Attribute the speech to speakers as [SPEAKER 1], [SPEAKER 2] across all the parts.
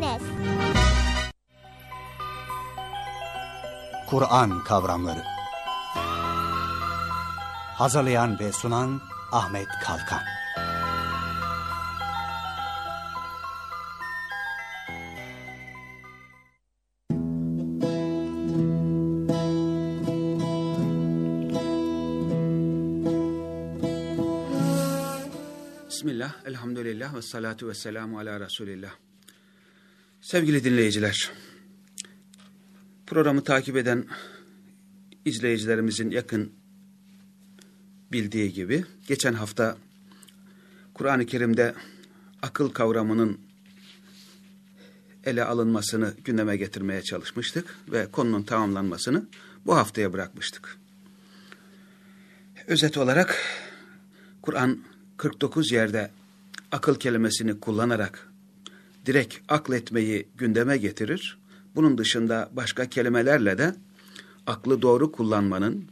[SPEAKER 1] dinleyiniz.
[SPEAKER 2] Kur'an kavramları. Hazırlayan ve sunan Ahmet Kalkan.
[SPEAKER 3] Bismillah, elhamdülillah ve salatu ve selamu ala Resulillah. Sevgili dinleyiciler, programı takip eden izleyicilerimizin yakın bildiği gibi, geçen hafta Kur'an-ı Kerim'de akıl kavramının ele alınmasını gündeme getirmeye çalışmıştık ve konunun tamamlanmasını bu haftaya bırakmıştık. Özet olarak Kur'an 49 yerde akıl kelimesini kullanarak direkt akletmeyi gündeme getirir. Bunun dışında başka kelimelerle de aklı doğru kullanmanın,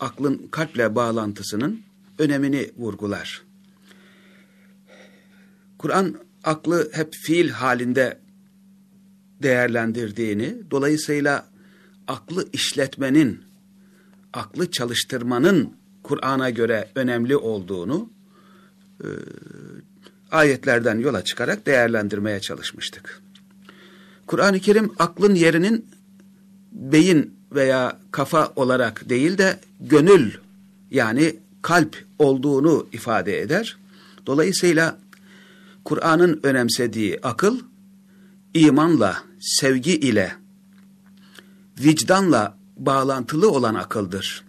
[SPEAKER 3] aklın kalple bağlantısının önemini vurgular. Kur'an aklı hep fiil halinde değerlendirdiğini, dolayısıyla aklı işletmenin, aklı çalıştırmanın Kur'an'a göre önemli olduğunu e, ayetlerden yola çıkarak değerlendirmeye çalışmıştık. Kur'an-ı Kerim aklın yerinin beyin veya kafa olarak değil de gönül yani kalp olduğunu ifade eder. Dolayısıyla Kur'an'ın önemsediği akıl imanla, sevgi ile, vicdanla bağlantılı olan akıldır.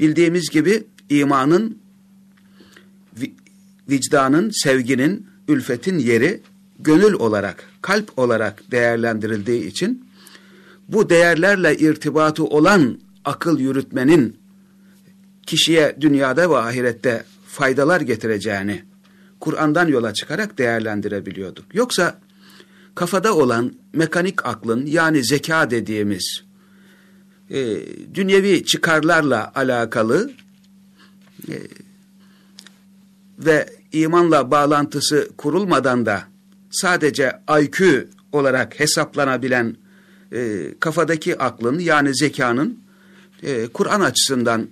[SPEAKER 3] Bildiğimiz gibi imanın vicdanın, sevginin, ülfetin yeri gönül olarak, kalp olarak değerlendirildiği için bu değerlerle irtibatı olan akıl yürütmenin kişiye dünyada ve ahirette faydalar getireceğini Kur'an'dan yola çıkarak değerlendirebiliyorduk. Yoksa kafada olan mekanik aklın yani zeka dediğimiz e, dünyevi çıkarlarla alakalı e, ve imanla bağlantısı kurulmadan da sadece IQ olarak hesaplanabilen e, kafadaki aklın yani zekanın e, Kur'an açısından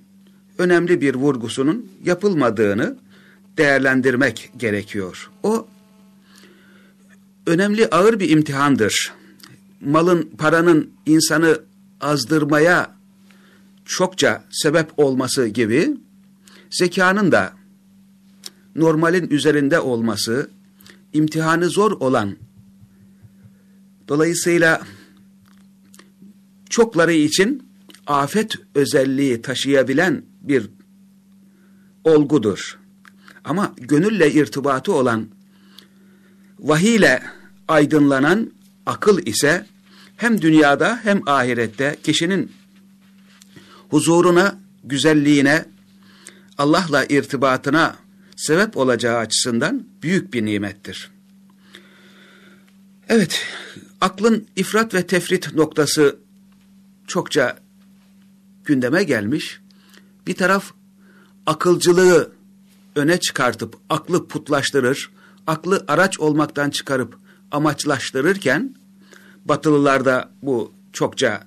[SPEAKER 3] önemli bir vurgusunun yapılmadığını değerlendirmek gerekiyor. O önemli ağır bir imtihandır. Malın, paranın insanı azdırmaya çokça sebep olması gibi zekanın da normalin üzerinde olması, imtihanı zor olan, dolayısıyla çokları için afet özelliği taşıyabilen bir olgudur. Ama gönülle irtibatı olan, vahiyle aydınlanan akıl ise hem dünyada hem ahirette kişinin huzuruna, güzelliğine, Allah'la irtibatına sebep olacağı açısından büyük bir nimettir. Evet, aklın ifrat ve tefrit noktası çokça gündeme gelmiş. Bir taraf akılcılığı öne çıkartıp aklı putlaştırır, aklı araç olmaktan çıkarıp amaçlaştırırken batılılarda bu çokça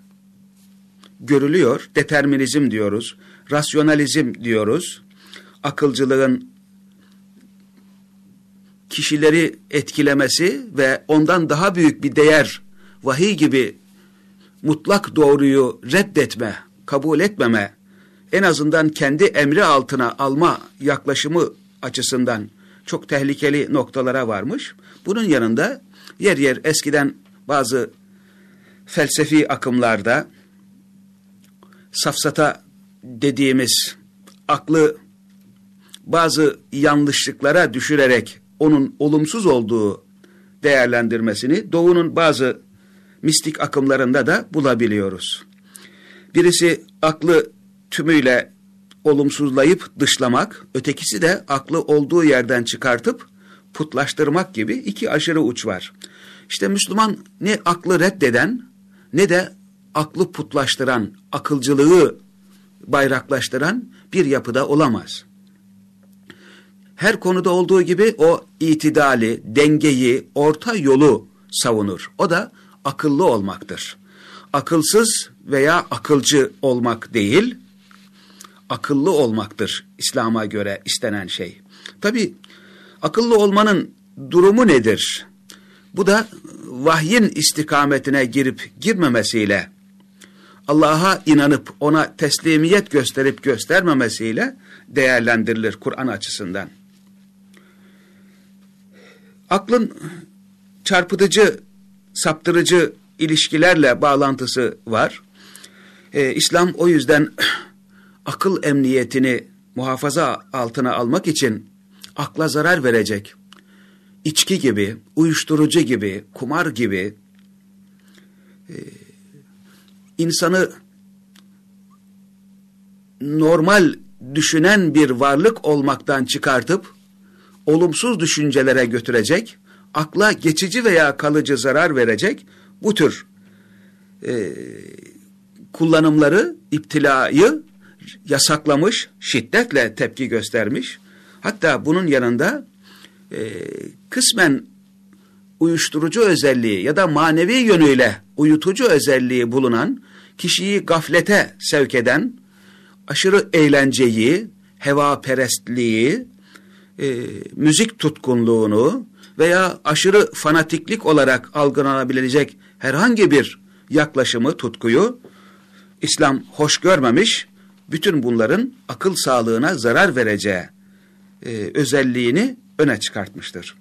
[SPEAKER 3] görülüyor. Determinizm diyoruz, rasyonalizm diyoruz. Akılcılığın kişileri etkilemesi ve ondan daha büyük bir değer, vahiy gibi mutlak doğruyu reddetme, kabul etmeme, en azından kendi emri altına alma yaklaşımı açısından çok tehlikeli noktalara varmış. Bunun yanında yer yer eskiden bazı felsefi akımlarda safsata dediğimiz aklı bazı yanlışlıklara düşürerek onun olumsuz olduğu değerlendirmesini doğunun bazı mistik akımlarında da bulabiliyoruz. Birisi aklı tümüyle olumsuzlayıp dışlamak, ötekisi de aklı olduğu yerden çıkartıp putlaştırmak gibi iki aşırı uç var. İşte Müslüman ne aklı reddeden ne de aklı putlaştıran, akılcılığı bayraklaştıran bir yapıda olamaz her konuda olduğu gibi o itidali, dengeyi, orta yolu savunur. O da akıllı olmaktır. Akılsız veya akılcı olmak değil, akıllı olmaktır İslam'a göre istenen şey. Tabi akıllı olmanın durumu nedir? Bu da vahyin istikametine girip girmemesiyle, Allah'a inanıp ona teslimiyet gösterip göstermemesiyle değerlendirilir Kur'an açısından. Aklın çarpıtıcı, saptırıcı ilişkilerle bağlantısı var. Ee, İslam o yüzden akıl emniyetini muhafaza altına almak için akla zarar verecek, içki gibi, uyuşturucu gibi, kumar gibi e, insanı normal düşünen bir varlık olmaktan çıkartıp olumsuz düşüncelere götürecek, akla geçici veya kalıcı zarar verecek bu tür e, kullanımları, iptilayı yasaklamış, şiddetle tepki göstermiş. Hatta bunun yanında e, kısmen uyuşturucu özelliği ya da manevi yönüyle uyutucu özelliği bulunan, kişiyi gaflete sevk eden, aşırı eğlenceyi, heva perestliği, e, müzik tutkunluğunu veya aşırı fanatiklik olarak algılanabilecek herhangi bir yaklaşımı, tutkuyu İslam hoş görmemiş, bütün bunların akıl sağlığına zarar vereceği e, özelliğini öne çıkartmıştır.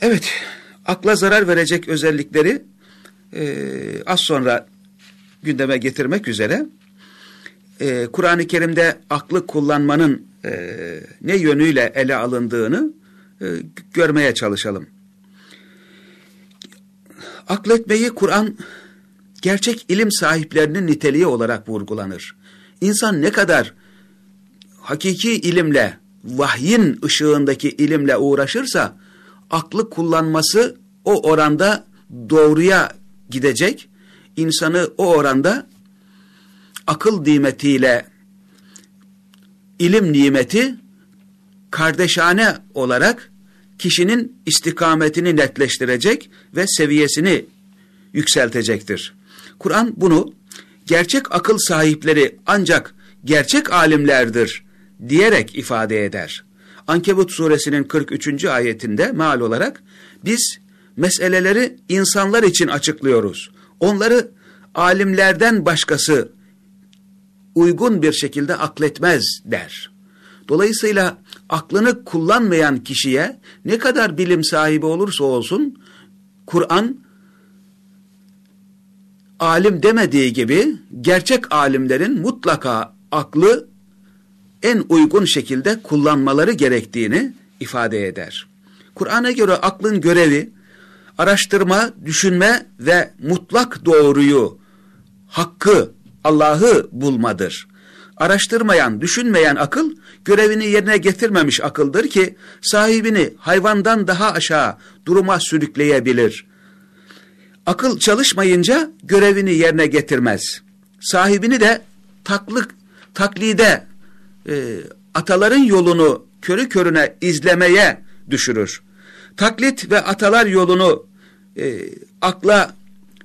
[SPEAKER 3] Evet, akla zarar verecek özellikleri e, az sonra gündeme getirmek üzere e, Kur'an-ı Kerim'de aklı kullanmanın e, ne yönüyle ele alındığını e, görmeye çalışalım. Akletmeyi Kur'an gerçek ilim sahiplerinin niteliği olarak vurgulanır. İnsan ne kadar hakiki ilimle, vahyin ışığındaki ilimle uğraşırsa, aklı kullanması o oranda doğruya gidecek, insanı o oranda akıl nimetiyle ilim nimeti kardeşane olarak kişinin istikametini netleştirecek ve seviyesini yükseltecektir. Kur'an bunu gerçek akıl sahipleri ancak gerçek alimlerdir diyerek ifade eder. Ankebut suresinin 43. ayetinde meal olarak biz meseleleri insanlar için açıklıyoruz. Onları alimlerden başkası uygun bir şekilde akletmez der. Dolayısıyla aklını kullanmayan kişiye ne kadar bilim sahibi olursa olsun Kur'an alim demediği gibi gerçek alimlerin mutlaka aklı en uygun şekilde kullanmaları gerektiğini ifade eder. Kur'an'a göre aklın görevi araştırma, düşünme ve mutlak doğruyu, hakkı, Allah'ı bulmadır. Araştırmayan, düşünmeyen akıl görevini yerine getirmemiş akıldır ki sahibini hayvandan daha aşağı duruma sürükleyebilir. Akıl çalışmayınca görevini yerine getirmez. Sahibini de taklık, taklide e, ataların yolunu körü körüne izlemeye düşürür. Taklit ve atalar yolunu e, akla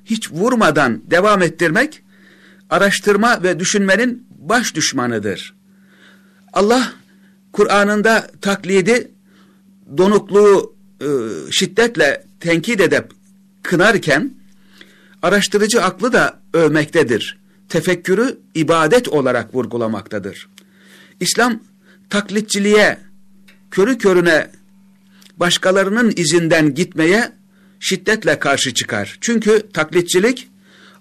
[SPEAKER 3] hiç vurmadan devam ettirmek araştırma ve düşünmenin baş düşmanıdır. Allah Kur'an'ında taklidi donukluğu e, şiddetle tenkit edip kınarken araştırıcı aklı da övmektedir. Tefekkürü ibadet olarak vurgulamaktadır. İslam taklitçiliğe, körü körüne başkalarının izinden gitmeye şiddetle karşı çıkar. Çünkü taklitçilik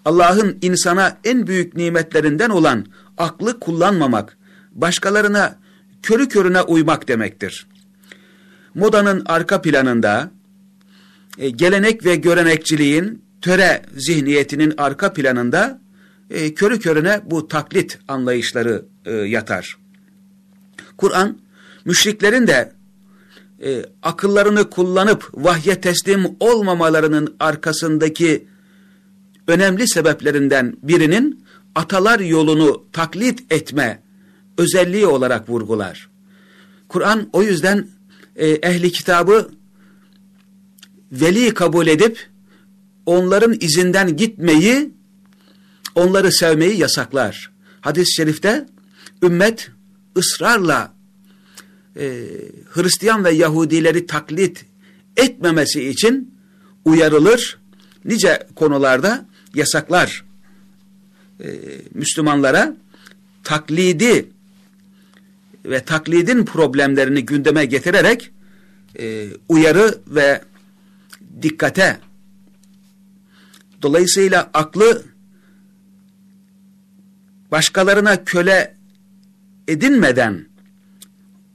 [SPEAKER 3] Allah'ın insana en büyük nimetlerinden olan aklı kullanmamak, başkalarına körü körüne uymak demektir. Modanın arka planında, e, gelenek ve görenekçiliğin, töre zihniyetinin arka planında e, körü körüne bu taklit anlayışları e, yatar. Kur'an, müşriklerin de e, akıllarını kullanıp vahye teslim olmamalarının arkasındaki önemli sebeplerinden birinin atalar yolunu taklit etme özelliği olarak vurgular. Kur'an o yüzden e, ehli kitabı veli kabul edip onların izinden gitmeyi, onları sevmeyi yasaklar. Hadis-i şerifte ümmet ısrarla e, Hristiyan ve Yahudileri taklit etmemesi için uyarılır. Nice konularda yasaklar e, Müslümanlara taklidi ve taklidin problemlerini gündeme getirerek e, uyarı ve dikkate dolayısıyla aklı başkalarına köle edinmeden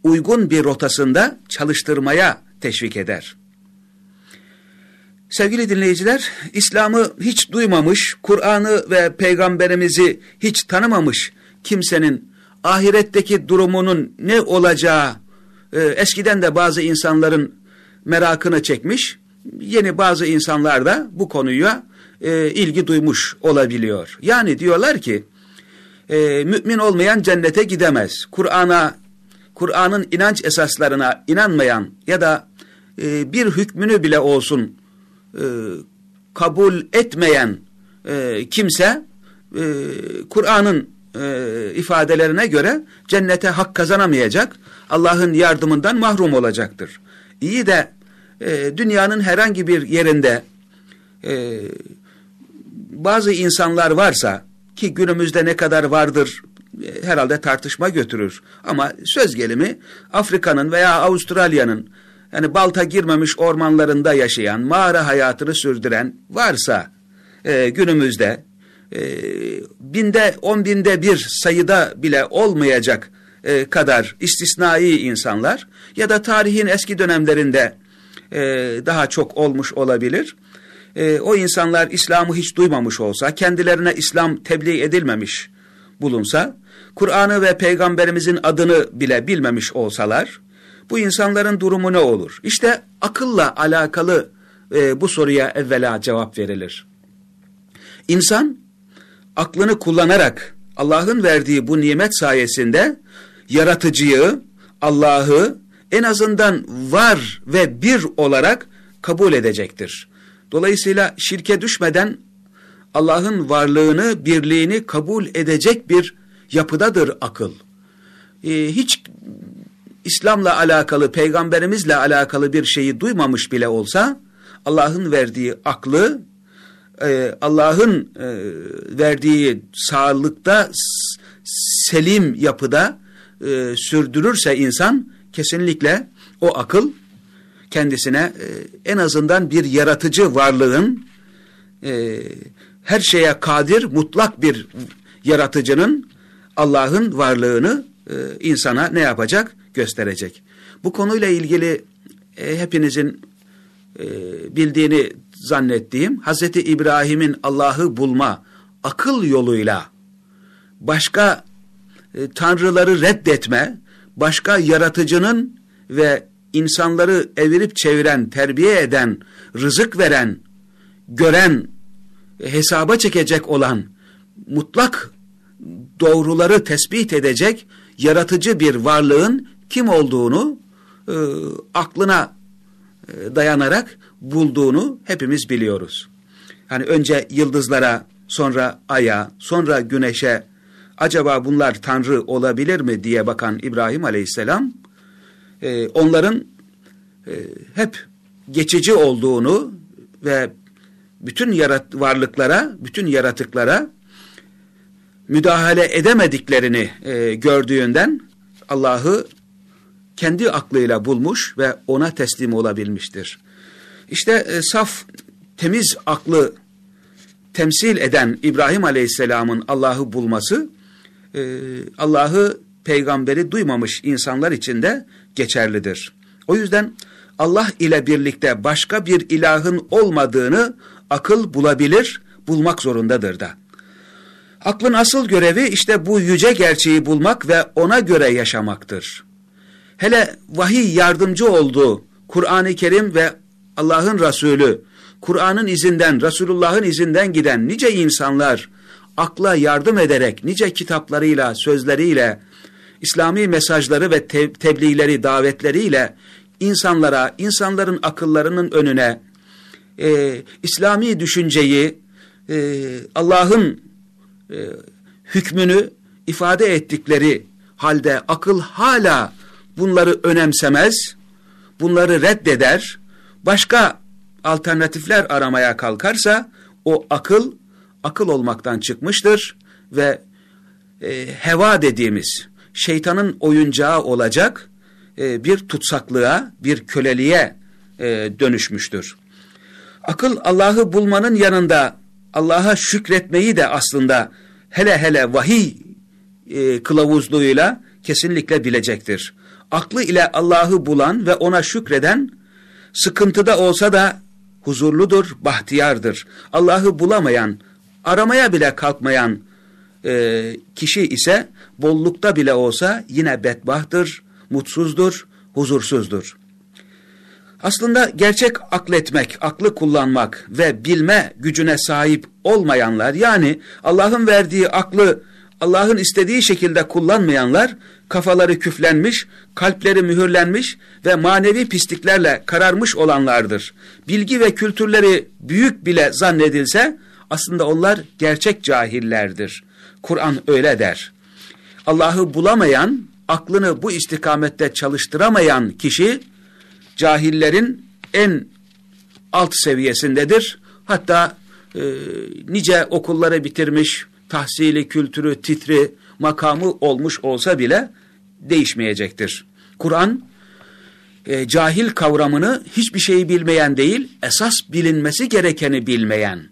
[SPEAKER 3] uygun bir rotasında çalıştırmaya teşvik eder. Sevgili dinleyiciler, İslam'ı hiç duymamış, Kur'an'ı ve peygamberimizi hiç tanımamış kimsenin ahiretteki durumunun ne olacağı e, eskiden de bazı insanların merakını çekmiş, yeni bazı insanlar da bu konuya e, ilgi duymuş olabiliyor. Yani diyorlar ki, e, mümin olmayan cennete gidemez. Kur'an'a, Kur'an'ın inanç esaslarına inanmayan ya da e, bir hükmünü bile olsun e, kabul etmeyen e, kimse e, Kur'an'ın e, ifadelerine göre cennete hak kazanamayacak, Allah'ın yardımından mahrum olacaktır. İyi de e, dünyanın herhangi bir yerinde e, bazı insanlar varsa ki günümüzde ne kadar vardır e, herhalde tartışma götürür. Ama söz gelimi Afrika'nın veya Avustralya'nın yani balta girmemiş ormanlarında yaşayan, mağara hayatını sürdüren varsa e, günümüzde e, binde on binde bir sayıda bile olmayacak e, kadar istisnai insanlar ya da tarihin eski dönemlerinde e, daha çok olmuş olabilir. E, o insanlar İslam'ı hiç duymamış olsa, kendilerine İslam tebliğ edilmemiş bulunsa, Kur'an'ı ve Peygamberimizin adını bile bilmemiş olsalar, bu insanların durumu ne olur? İşte akılla alakalı e, bu soruya evvela cevap verilir. İnsan aklını kullanarak Allah'ın verdiği bu nimet sayesinde yaratıcıyı, Allah'ı en azından var ve bir olarak kabul edecektir. Dolayısıyla şirke düşmeden Allah'ın varlığını, birliğini kabul edecek bir yapıdadır akıl. Ee, hiç İslam'la alakalı, peygamberimizle alakalı bir şeyi duymamış bile olsa, Allah'ın verdiği aklı, e, Allah'ın e, verdiği sağlıkta, selim yapıda e, sürdürürse insan, kesinlikle o akıl kendisine en azından bir yaratıcı varlığın, her şeye kadir, mutlak bir yaratıcının, Allah'ın varlığını insana ne yapacak? Gösterecek. Bu konuyla ilgili e, hepinizin e, bildiğini zannettiğim Hazreti İbrahim'in Allah'ı bulma akıl yoluyla başka e, tanrıları reddetme, başka yaratıcının ve insanları evirip çeviren, terbiye eden, rızık veren, gören, hesaba çekecek olan mutlak doğruları tespit edecek yaratıcı bir varlığın kim olduğunu e, aklına e, dayanarak bulduğunu hepimiz biliyoruz. Hani önce yıldızlara, sonra aya, sonra güneşe acaba bunlar tanrı olabilir mi diye bakan İbrahim Aleyhisselam e, onların e, hep geçici olduğunu ve bütün yarat varlıklara, bütün yaratıklara müdahale edemediklerini e, gördüğünden Allah'ı kendi aklıyla bulmuş ve ona teslim olabilmiştir. İşte e, saf, temiz aklı temsil eden İbrahim Aleyhisselam'ın Allah'ı bulması, e, Allah'ı peygamberi duymamış insanlar için de geçerlidir. O yüzden Allah ile birlikte başka bir ilahın olmadığını akıl bulabilir, bulmak zorundadır da. Aklın asıl görevi işte bu yüce gerçeği bulmak ve ona göre yaşamaktır hele vahiy yardımcı olduğu Kur'an-ı Kerim ve Allah'ın Resulü, Kur'an'ın izinden, Resulullah'ın izinden giden nice insanlar akla yardım ederek, nice kitaplarıyla, sözleriyle, İslami mesajları ve te tebliğleri, davetleriyle insanlara, insanların akıllarının önüne e, İslami düşünceyi, e, Allah'ın e, hükmünü ifade ettikleri halde akıl hala bunları önemsemez, bunları reddeder, başka alternatifler aramaya kalkarsa o akıl akıl olmaktan çıkmıştır ve e, heva dediğimiz şeytanın oyuncağı olacak e, bir tutsaklığa, bir köleliğe e, dönüşmüştür. Akıl Allah'ı bulmanın yanında Allah'a şükretmeyi de aslında hele hele vahiy e, kılavuzluğuyla kesinlikle bilecektir. Aklı ile Allah'ı bulan ve ona şükreden sıkıntıda olsa da huzurludur, bahtiyardır. Allah'ı bulamayan, aramaya bile kalkmayan e, kişi ise bollukta bile olsa yine bedbahtır, mutsuzdur, huzursuzdur. Aslında gerçek akletmek, aklı kullanmak ve bilme gücüne sahip olmayanlar yani Allah'ın verdiği aklı Allah'ın istediği şekilde kullanmayanlar kafaları küflenmiş, kalpleri mühürlenmiş ve manevi pisliklerle kararmış olanlardır. Bilgi ve kültürleri büyük bile zannedilse aslında onlar gerçek cahillerdir. Kur'an öyle der. Allah'ı bulamayan, aklını bu istikamette çalıştıramayan kişi cahillerin en alt seviyesindedir. Hatta e, nice okulları bitirmiş, tahsili, kültürü, titri, makamı olmuş olsa bile değişmeyecektir. Kur'an e, cahil kavramını hiçbir şeyi bilmeyen değil, esas bilinmesi gerekeni bilmeyen,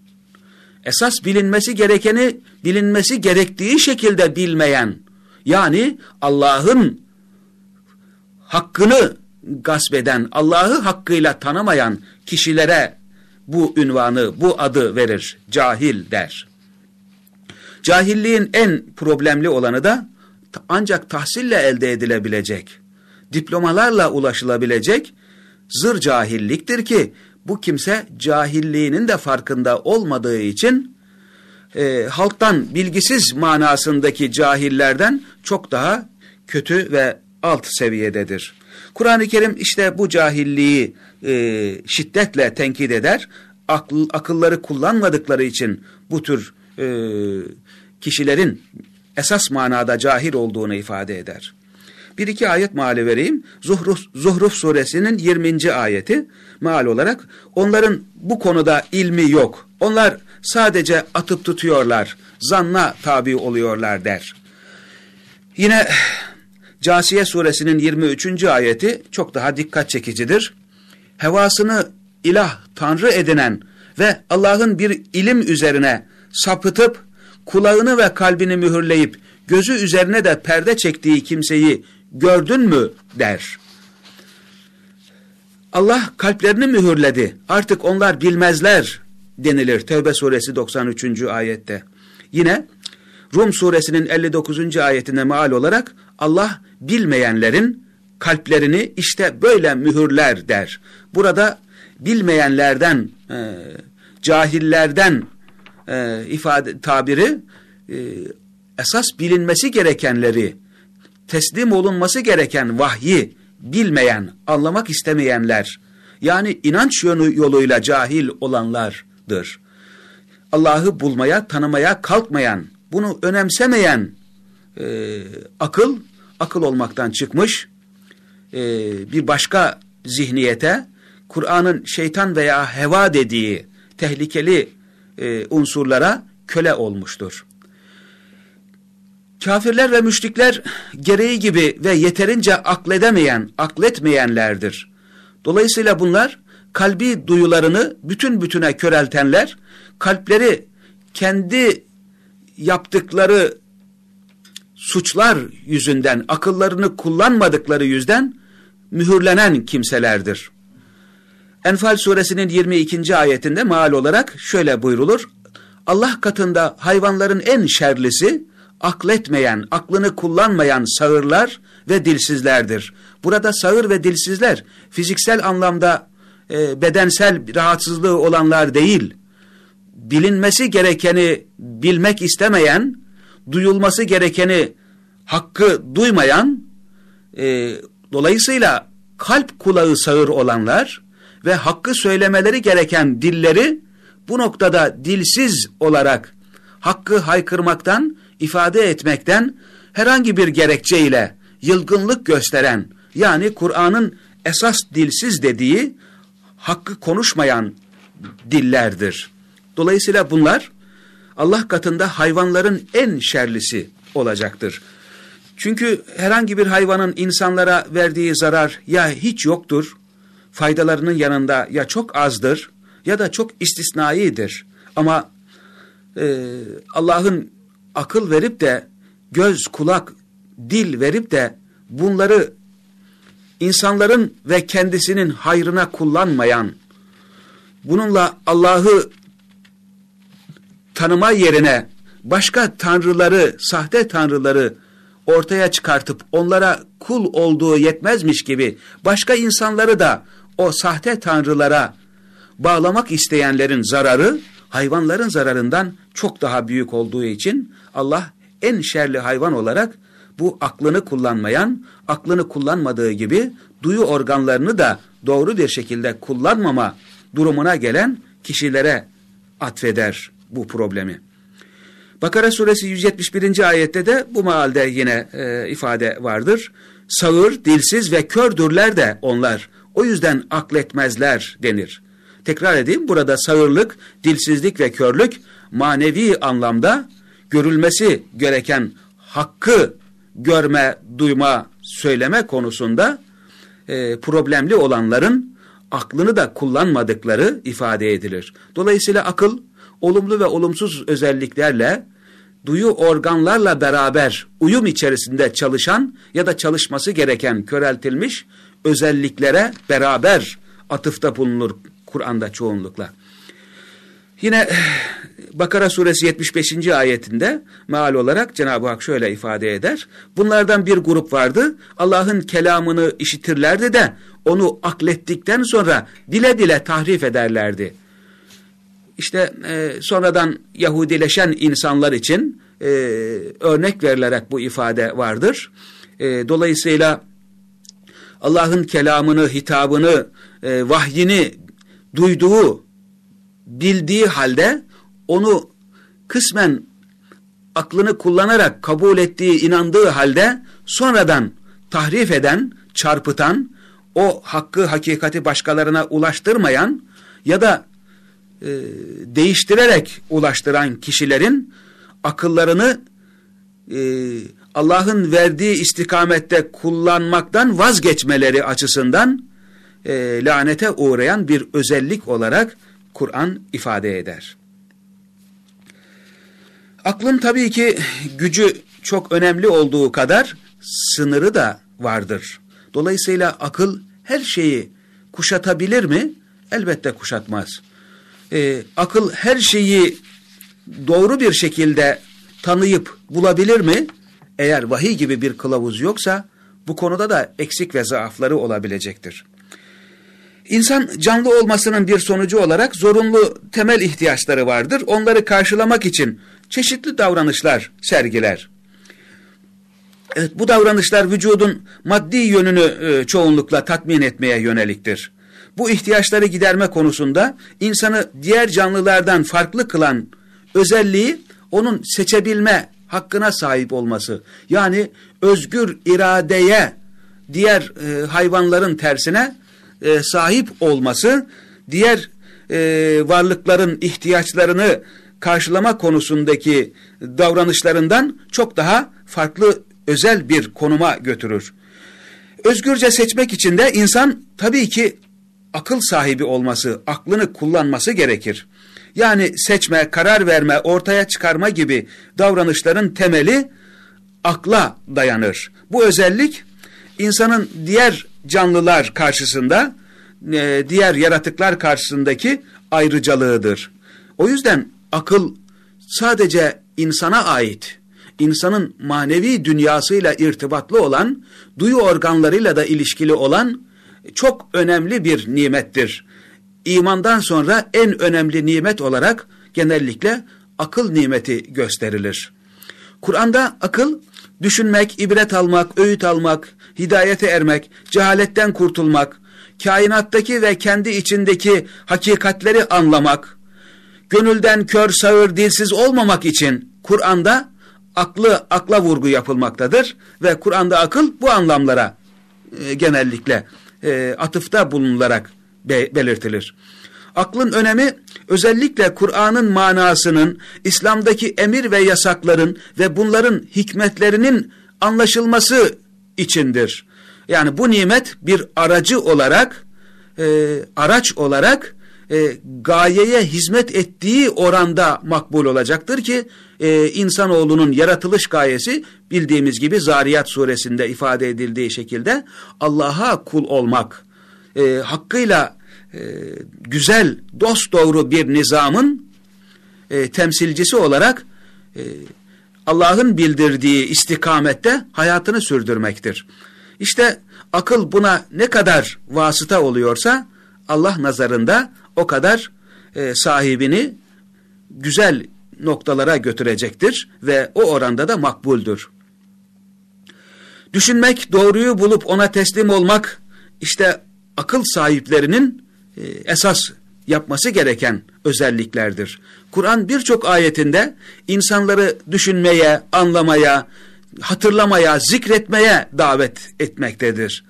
[SPEAKER 3] esas bilinmesi gerekeni bilinmesi gerektiği şekilde bilmeyen, yani Allah'ın hakkını gasp eden, Allah'ı hakkıyla tanımayan kişilere bu ünvanı, bu adı verir, cahil der. Cahilliğin en problemli olanı da ancak tahsille elde edilebilecek, diplomalarla ulaşılabilecek zır cahilliktir ki bu kimse cahilliğinin de farkında olmadığı için e, halktan bilgisiz manasındaki cahillerden çok daha kötü ve alt seviyededir. Kur'an-ı Kerim işte bu cahilliği e, şiddetle tenkit eder. Akıl, akılları kullanmadıkları için bu tür e, kişilerin esas manada cahil olduğunu ifade eder. Bir iki ayet meali vereyim. Zuhruf, Zuhruf suresinin 20. ayeti meal olarak onların bu konuda ilmi yok. Onlar sadece atıp tutuyorlar, zanna tabi oluyorlar der. Yine Casiye suresinin 23. ayeti çok daha dikkat çekicidir. Hevasını ilah, tanrı edinen ve Allah'ın bir ilim üzerine sapıtıp kulağını ve kalbini mühürleyip gözü üzerine de perde çektiği kimseyi gördün mü der. Allah kalplerini mühürledi. Artık onlar bilmezler denilir. Tevbe suresi 93. ayette. Yine Rum suresinin 59. ayetine maal olarak Allah bilmeyenlerin kalplerini işte böyle mühürler der. Burada bilmeyenlerden, e, cahillerden e, ifade tabiri e, esas bilinmesi gerekenleri, teslim olunması gereken vahyi bilmeyen, anlamak istemeyenler, yani inanç yönü yoluyla cahil olanlardır. Allah'ı bulmaya, tanımaya kalkmayan, bunu önemsemeyen e, akıl, akıl olmaktan çıkmış, e, bir başka zihniyete, Kur'an'ın şeytan veya heva dediği tehlikeli e, unsurlara köle olmuştur. Kafirler ve müşrikler gereği gibi ve yeterince akledemeyen, akletmeyenlerdir. Dolayısıyla bunlar kalbi duyularını bütün bütüne köreltenler, kalpleri kendi yaptıkları suçlar yüzünden, akıllarını kullanmadıkları yüzden mühürlenen kimselerdir. Enfal suresinin 22. ayetinde maal olarak şöyle buyrulur. Allah katında hayvanların en şerlisi, akletmeyen, aklını kullanmayan sağırlar ve dilsizlerdir. Burada sağır ve dilsizler fiziksel anlamda e, bedensel rahatsızlığı olanlar değil, bilinmesi gerekeni bilmek istemeyen, duyulması gerekeni hakkı duymayan, e, dolayısıyla kalp kulağı sağır olanlar ve hakkı söylemeleri gereken dilleri bu noktada dilsiz olarak hakkı haykırmaktan, ifade etmekten herhangi bir gerekçeyle yılgınlık gösteren yani Kur'an'ın esas dilsiz dediği hakkı konuşmayan dillerdir. Dolayısıyla bunlar Allah katında hayvanların en şerlisi olacaktır. Çünkü herhangi bir hayvanın insanlara verdiği zarar ya hiç yoktur, faydalarının yanında ya çok azdır ya da çok istisnaidir. Ama e, Allah'ın akıl verip de göz, kulak, dil verip de bunları insanların ve kendisinin hayrına kullanmayan, bununla Allah'ı tanıma yerine başka tanrıları, sahte tanrıları ortaya çıkartıp onlara kul olduğu yetmezmiş gibi başka insanları da o sahte tanrılara bağlamak isteyenlerin zararı hayvanların zararından çok daha büyük olduğu için Allah en şerli hayvan olarak bu aklını kullanmayan, aklını kullanmadığı gibi duyu organlarını da doğru bir şekilde kullanmama durumuna gelen kişilere atfeder bu problemi. Bakara suresi 171. ayette de bu mealde yine e, ifade vardır. Sağır, dilsiz ve kördürler de onlar. O yüzden akletmezler denir. Tekrar edeyim burada sağırlık, dilsizlik ve körlük manevi anlamda görülmesi gereken hakkı görme, duyma, söyleme konusunda e, problemli olanların aklını da kullanmadıkları ifade edilir. Dolayısıyla akıl olumlu ve olumsuz özelliklerle duyu organlarla beraber uyum içerisinde çalışan ya da çalışması gereken köreltilmiş özelliklere beraber atıfta bulunur Kur'an'da çoğunlukla. Yine Bakara suresi 75. ayetinde meal olarak Cenab-ı Hak şöyle ifade eder. Bunlardan bir grup vardı. Allah'ın kelamını işitirlerdi de onu aklettikten sonra dile dile tahrif ederlerdi. İşte e, sonradan Yahudileşen insanlar için e, örnek verilerek bu ifade vardır. E, dolayısıyla Allah'ın kelamını, hitabını, e, vahyini duyduğu, bildiği halde onu kısmen aklını kullanarak kabul ettiği, inandığı halde sonradan tahrif eden, çarpıtan, o hakkı, hakikati başkalarına ulaştırmayan ya da e, değiştirerek ulaştıran kişilerin akıllarını e, Allah'ın verdiği istikamette kullanmaktan vazgeçmeleri açısından e, lanete uğrayan bir özellik olarak Kur'an ifade eder. Aklın tabii ki gücü çok önemli olduğu kadar sınırı da vardır. Dolayısıyla akıl her şeyi kuşatabilir mi? Elbette kuşatmaz. Ee, akıl her şeyi doğru bir şekilde tanıyıp bulabilir mi? Eğer vahiy gibi bir kılavuz yoksa bu konuda da eksik ve zaafları olabilecektir. İnsan canlı olmasının bir sonucu olarak zorunlu temel ihtiyaçları vardır. Onları karşılamak için çeşitli davranışlar sergiler. Evet, bu davranışlar vücudun maddi yönünü e, çoğunlukla tatmin etmeye yöneliktir. Bu ihtiyaçları giderme konusunda insanı diğer canlılardan farklı kılan özelliği onun seçebilme hakkına sahip olması. Yani özgür iradeye diğer e, hayvanların tersine e, sahip olması, diğer e, varlıkların ihtiyaçlarını karşılama konusundaki davranışlarından çok daha farklı özel bir konuma götürür. Özgürce seçmek için de insan tabii ki akıl sahibi olması, aklını kullanması gerekir. Yani seçme, karar verme, ortaya çıkarma gibi davranışların temeli akla dayanır. Bu özellik insanın diğer canlılar karşısında, e, diğer yaratıklar karşısındaki ayrıcalığıdır. O yüzden akıl sadece insana ait, insanın manevi dünyasıyla irtibatlı olan, duyu organlarıyla da ilişkili olan çok önemli bir nimettir. İmandan sonra en önemli nimet olarak genellikle akıl nimeti gösterilir. Kur'an'da akıl düşünmek, ibret almak, öğüt almak, hidayete ermek, cehaletten kurtulmak, kainattaki ve kendi içindeki hakikatleri anlamak, gönülden kör sağır dilsiz olmamak için Kur'an'da aklı akla vurgu yapılmaktadır ve Kur'an'da akıl bu anlamlara e, genellikle e, atıfta bulunularak be, belirtilir. Aklın önemi özellikle Kur'an'ın manasının, İslam'daki emir ve yasakların ve bunların hikmetlerinin anlaşılması içindir. Yani bu nimet bir aracı olarak, e, araç olarak e, gayeye hizmet ettiği oranda makbul olacaktır ki e, insanoğlunun yaratılış gayesi bildiğimiz gibi Zariyat suresinde ifade edildiği şekilde Allah'a kul olmak, e, hakkıyla e, güzel, dosdoğru bir nizamın e, temsilcisi olarak e, Allah'ın bildirdiği istikamette hayatını sürdürmektir. İşte akıl buna ne kadar vasıta oluyorsa Allah nazarında o kadar e, sahibini güzel noktalara götürecektir ve o oranda da makbuldür. Düşünmek, doğruyu bulup ona teslim olmak işte akıl sahiplerinin e, esas yapması gereken özelliklerdir. Kur'an birçok ayetinde insanları düşünmeye, anlamaya, hatırlamaya, zikretmeye davet etmektedir.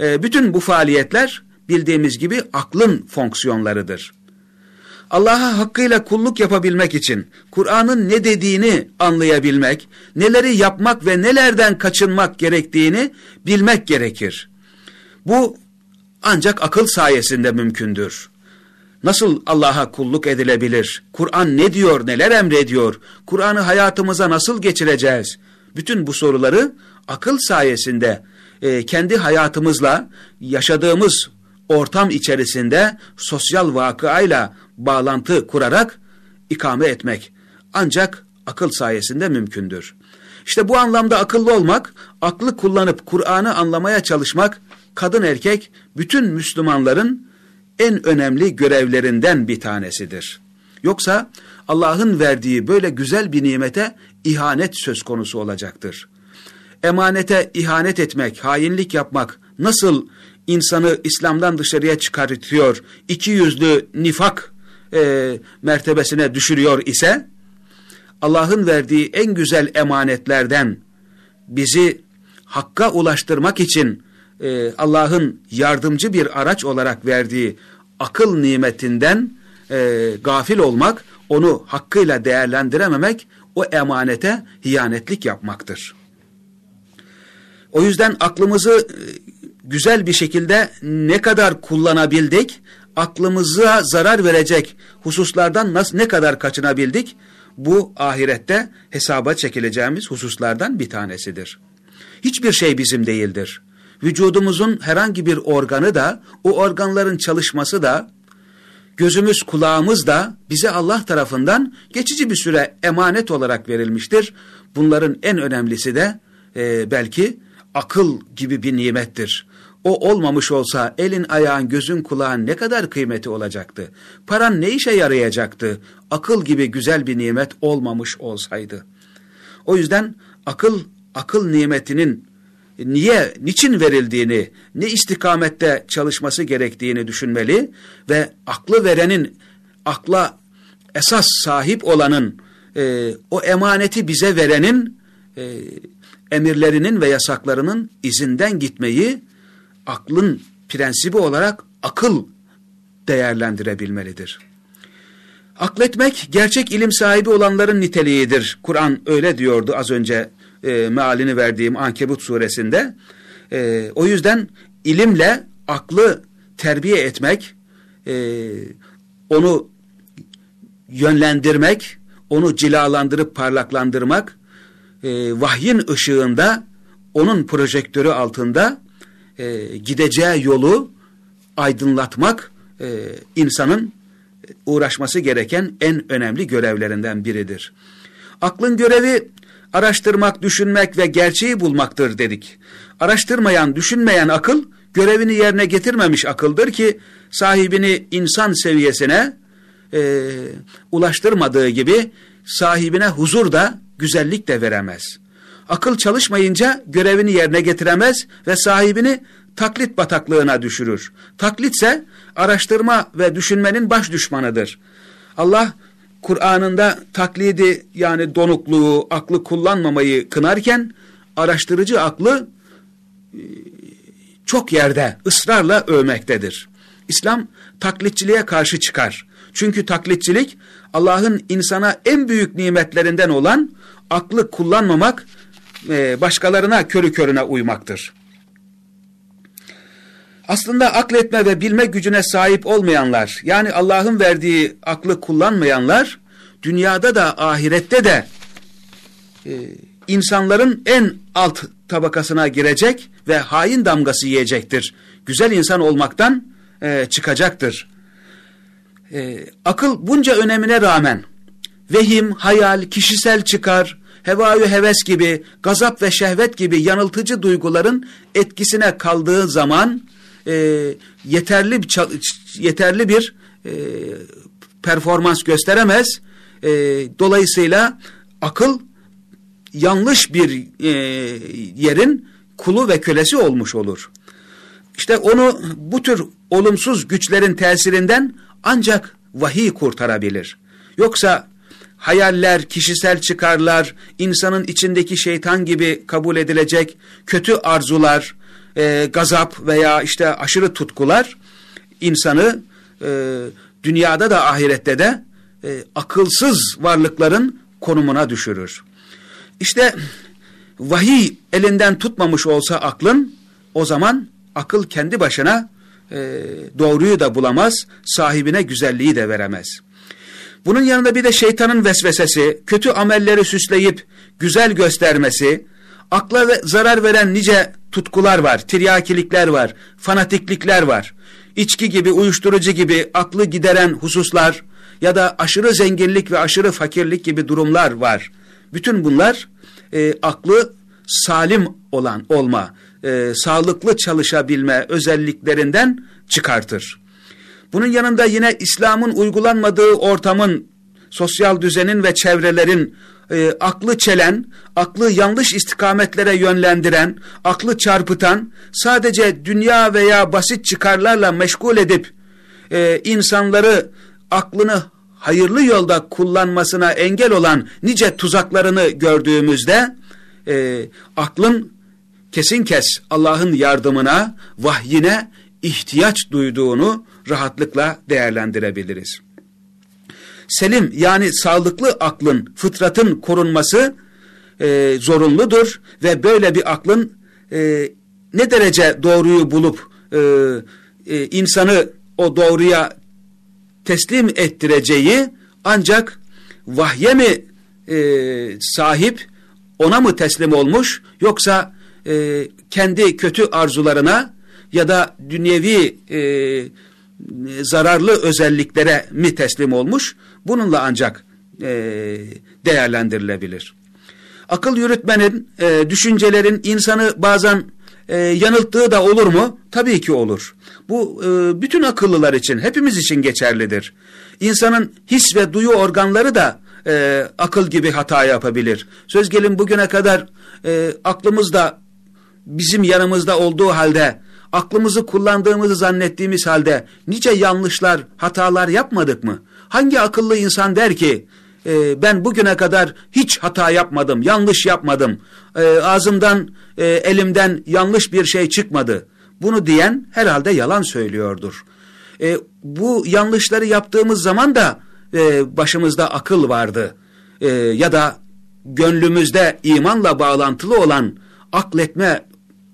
[SPEAKER 3] E, bütün bu faaliyetler bildiğimiz gibi aklın fonksiyonlarıdır. Allah'a hakkıyla kulluk yapabilmek için Kur'an'ın ne dediğini anlayabilmek, neleri yapmak ve nelerden kaçınmak gerektiğini bilmek gerekir. Bu ancak akıl sayesinde mümkündür. Nasıl Allah'a kulluk edilebilir? Kur'an ne diyor, neler emrediyor? Kur'an'ı hayatımıza nasıl geçireceğiz? Bütün bu soruları akıl sayesinde e, kendi hayatımızla yaşadığımız ortam içerisinde sosyal vakıayla bağlantı kurarak ikame etmek ancak akıl sayesinde mümkündür. İşte bu anlamda akıllı olmak, aklı kullanıp Kur'an'ı anlamaya çalışmak, kadın erkek bütün Müslümanların en önemli görevlerinden bir tanesidir. Yoksa Allah'ın verdiği böyle güzel bir nimete ihanet söz konusu olacaktır. Emanete ihanet etmek, hainlik yapmak nasıl insanı İslam'dan dışarıya çıkartıyor, iki yüzlü nifak e, mertebesine düşürüyor ise, Allah'ın verdiği en güzel emanetlerden bizi hakka ulaştırmak için e, Allah'ın yardımcı bir araç olarak verdiği akıl nimetinden e, gafil olmak, onu hakkıyla değerlendirememek, o emanete hiyanetlik yapmaktır. O yüzden aklımızı e, güzel bir şekilde ne kadar kullanabildik, aklımıza zarar verecek hususlardan nasıl ne kadar kaçınabildik, bu ahirette hesaba çekileceğimiz hususlardan bir tanesidir. Hiçbir şey bizim değildir. Vücudumuzun herhangi bir organı da, o organların çalışması da, gözümüz kulağımız da bize Allah tarafından geçici bir süre emanet olarak verilmiştir. Bunların en önemlisi de e, belki akıl gibi bir nimettir. O olmamış olsa elin ayağın gözün kulağın ne kadar kıymeti olacaktı? Paran ne işe yarayacaktı? Akıl gibi güzel bir nimet olmamış olsaydı. O yüzden akıl, akıl nimetinin niye, niçin verildiğini, ne istikamette çalışması gerektiğini düşünmeli ve aklı verenin, akla esas sahip olanın, e, o emaneti bize verenin e, emirlerinin ve yasaklarının izinden gitmeyi aklın prensibi olarak akıl değerlendirebilmelidir. Akletmek gerçek ilim sahibi olanların niteliğidir. Kur'an öyle diyordu az önce e, mealini verdiğim Ankebut suresinde. E, o yüzden ilimle aklı terbiye etmek, e, onu yönlendirmek, onu cilalandırıp parlaklandırmak, e, vahyin ışığında, onun projektörü altında e, gideceği yolu aydınlatmak e, insanın uğraşması gereken en önemli görevlerinden biridir. Aklın görevi araştırmak, düşünmek ve gerçeği bulmaktır dedik. Araştırmayan, düşünmeyen akıl, görevini yerine getirmemiş akıldır ki sahibini insan seviyesine e, ulaştırmadığı gibi sahibine huzur da güzellik de veremez. Akıl çalışmayınca görevini yerine getiremez ve sahibini taklit bataklığına düşürür. Taklitse araştırma ve düşünmenin baş düşmanıdır. Allah Kur'an'ında taklidi yani donukluğu, aklı kullanmamayı kınarken araştırıcı aklı e, çok yerde ısrarla övmektedir. İslam taklitçiliğe karşı çıkar. Çünkü taklitçilik Allah'ın insana en büyük nimetlerinden olan aklı kullanmamak, e, başkalarına körü körüne uymaktır. Aslında akletme ve bilme gücüne sahip olmayanlar, yani Allah'ın verdiği aklı kullanmayanlar, dünyada da ahirette de e, insanların en alt tabakasına girecek ve hain damgası yiyecektir. Güzel insan olmaktan e, çıkacaktır. E, akıl bunca önemine rağmen vehim, hayal, kişisel çıkar, hevayü heves gibi, gazap ve şehvet gibi yanıltıcı duyguların etkisine kaldığı zaman e, yeterli bir yeterli bir e, performans gösteremez. E, dolayısıyla akıl yanlış bir e, yerin kulu ve kölesi olmuş olur. İşte onu bu tür olumsuz güçlerin tesirinden ancak vahiy kurtarabilir. Yoksa hayaller, kişisel çıkarlar, insanın içindeki şeytan gibi kabul edilecek kötü arzular, e, gazap veya işte aşırı tutkular insanı e, dünyada da ahirette de e, akılsız varlıkların konumuna düşürür. İşte vahiy elinden tutmamış olsa aklın o zaman akıl kendi başına e, doğruyu da bulamaz, sahibine güzelliği de veremez. Bunun yanında bir de şeytanın vesvesesi, kötü amelleri süsleyip güzel göstermesi, akla zarar veren nice tutkular var, tiryakilikler var, fanatiklikler var. İçki gibi, uyuşturucu gibi aklı gideren hususlar ya da aşırı zenginlik ve aşırı fakirlik gibi durumlar var. Bütün bunlar e, aklı salim olan olma, e, sağlıklı çalışabilme özelliklerinden çıkartır. Bunun yanında yine İslam'ın uygulanmadığı ortamın, sosyal düzenin ve çevrelerin e, aklı çelen, aklı yanlış istikametlere yönlendiren, aklı çarpıtan, sadece dünya veya basit çıkarlarla meşgul edip e, insanları aklını hayırlı yolda kullanmasına engel olan nice tuzaklarını gördüğümüzde e, aklın kesin kes Allah'ın yardımına, vahyine ihtiyaç duyduğunu rahatlıkla değerlendirebiliriz. Selim yani sağlıklı aklın, fıtratın korunması e, zorunludur ve böyle bir aklın e, ne derece doğruyu bulup e, e, insanı o doğruya teslim ettireceği ancak vahye mi e, sahip ona mı teslim olmuş yoksa e, kendi kötü arzularına ya da dünyevi e, zararlı özelliklere mi teslim olmuş bununla ancak e, değerlendirilebilir. Akıl yürütmenin, e, düşüncelerin insanı bazen e, yanılttığı da olur mu? Tabii ki olur. Bu e, bütün akıllılar için, hepimiz için geçerlidir. İnsanın his ve duyu organları da e, akıl gibi hata yapabilir. Söz gelin bugüne kadar e, aklımızda bizim yanımızda olduğu halde, aklımızı kullandığımızı zannettiğimiz halde nice yanlışlar, hatalar yapmadık mı? Hangi akıllı insan der ki, e, ben bugüne kadar hiç hata yapmadım, yanlış yapmadım, e, ağzımdan, e, elimden yanlış bir şey çıkmadı. Bunu diyen herhalde yalan söylüyordur. E, bu yanlışları yaptığımız zaman da e, başımızda akıl vardı. E, ya da gönlümüzde imanla bağlantılı olan akletme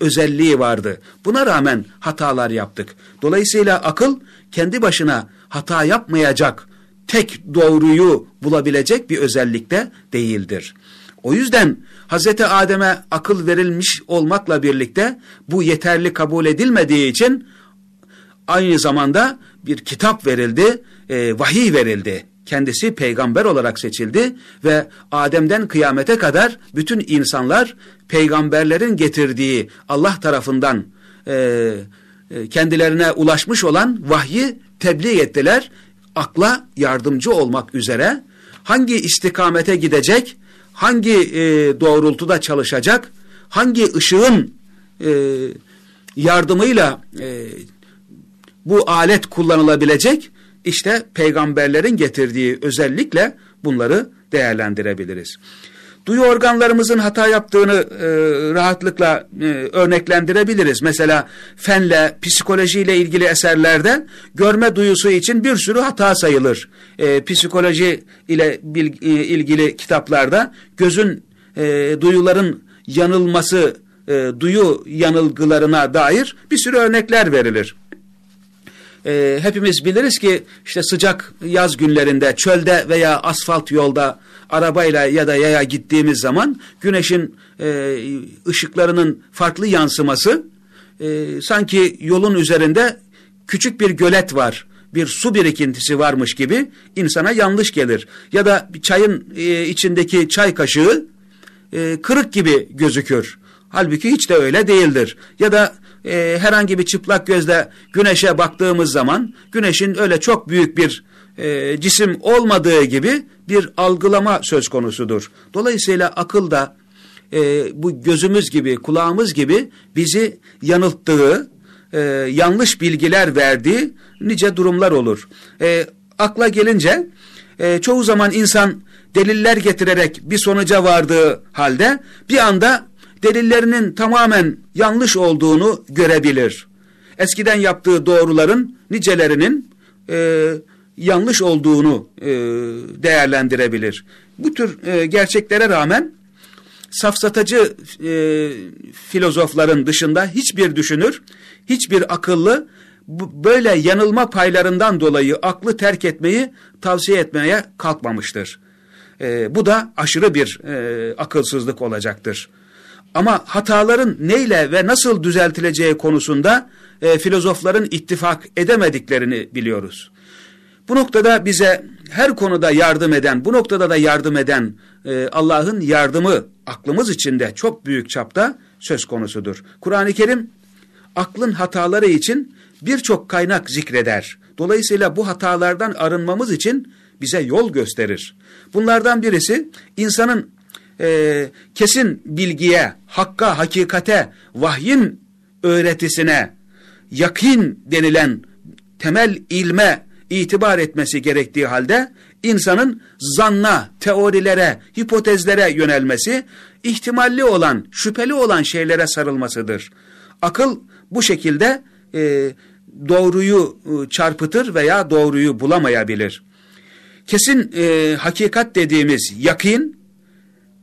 [SPEAKER 3] özelliği vardı. Buna rağmen hatalar yaptık. Dolayısıyla akıl kendi başına hata yapmayacak, tek doğruyu bulabilecek bir özellikte değildir. O yüzden Hazreti Adem'e akıl verilmiş olmakla birlikte bu yeterli kabul edilmediği için aynı zamanda bir kitap verildi, e, vahiy verildi. Kendisi peygamber olarak seçildi ve Adem'den kıyamete kadar bütün insanlar peygamberlerin getirdiği Allah tarafından e, e, kendilerine ulaşmış olan vahyi tebliğ ettiler. Akla yardımcı olmak üzere hangi istikamete gidecek, hangi e, doğrultuda çalışacak, hangi ışığın e, yardımıyla e, bu alet kullanılabilecek işte peygamberlerin getirdiği özellikle bunları değerlendirebiliriz. Duyu organlarımızın hata yaptığını e, rahatlıkla e, örneklendirebiliriz. Mesela fenle, psikolojiyle ilgili eserlerde görme duyusu için bir sürü hata sayılır. E, psikoloji ile bil, e, ilgili kitaplarda gözün, e, duyuların yanılması, e, duyu yanılgılarına dair bir sürü örnekler verilir. E, hepimiz biliriz ki işte sıcak yaz günlerinde çölde veya asfalt yolda arabayla ya da yaya gittiğimiz zaman güneşin e, ışıklarının farklı yansıması e, sanki yolun üzerinde küçük bir gölet var bir su birikintisi varmış gibi insana yanlış gelir. Ya da çayın e, içindeki çay kaşığı e, kırık gibi gözükür. Halbuki hiç de öyle değildir. Ya da e, herhangi bir çıplak gözle güneşe baktığımız zaman güneşin öyle çok büyük bir e, cisim olmadığı gibi bir algılama söz konusudur. Dolayısıyla akıl da e, bu gözümüz gibi, kulağımız gibi bizi yanılttığı, e, yanlış bilgiler verdiği nice durumlar olur. E, akla gelince e, çoğu zaman insan deliller getirerek bir sonuca vardığı halde bir anda delillerinin tamamen yanlış olduğunu görebilir. Eskiden yaptığı doğruların nicelerinin e, yanlış olduğunu e, değerlendirebilir. Bu tür e, gerçeklere rağmen safsatacı e, filozofların dışında hiçbir düşünür, hiçbir akıllı böyle yanılma paylarından dolayı aklı terk etmeyi tavsiye etmeye kalkmamıştır. E, bu da aşırı bir e, akılsızlık olacaktır. Ama hataların neyle ve nasıl düzeltileceği konusunda e, filozofların ittifak edemediklerini biliyoruz. Bu noktada bize her konuda yardım eden, bu noktada da yardım eden e, Allah'ın yardımı aklımız içinde çok büyük çapta söz konusudur. Kur'an-ı Kerim aklın hataları için birçok kaynak zikreder. Dolayısıyla bu hatalardan arınmamız için bize yol gösterir. Bunlardan birisi insanın e, kesin bilgiye, hakka, hakikate, vahyin öğretisine, yakin denilen temel ilme itibar etmesi gerektiği halde insanın zanna, teorilere, hipotezlere yönelmesi, ihtimalli olan, şüpheli olan şeylere sarılmasıdır. Akıl bu şekilde e, doğruyu e, çarpıtır veya doğruyu bulamayabilir. Kesin e, hakikat dediğimiz yakin,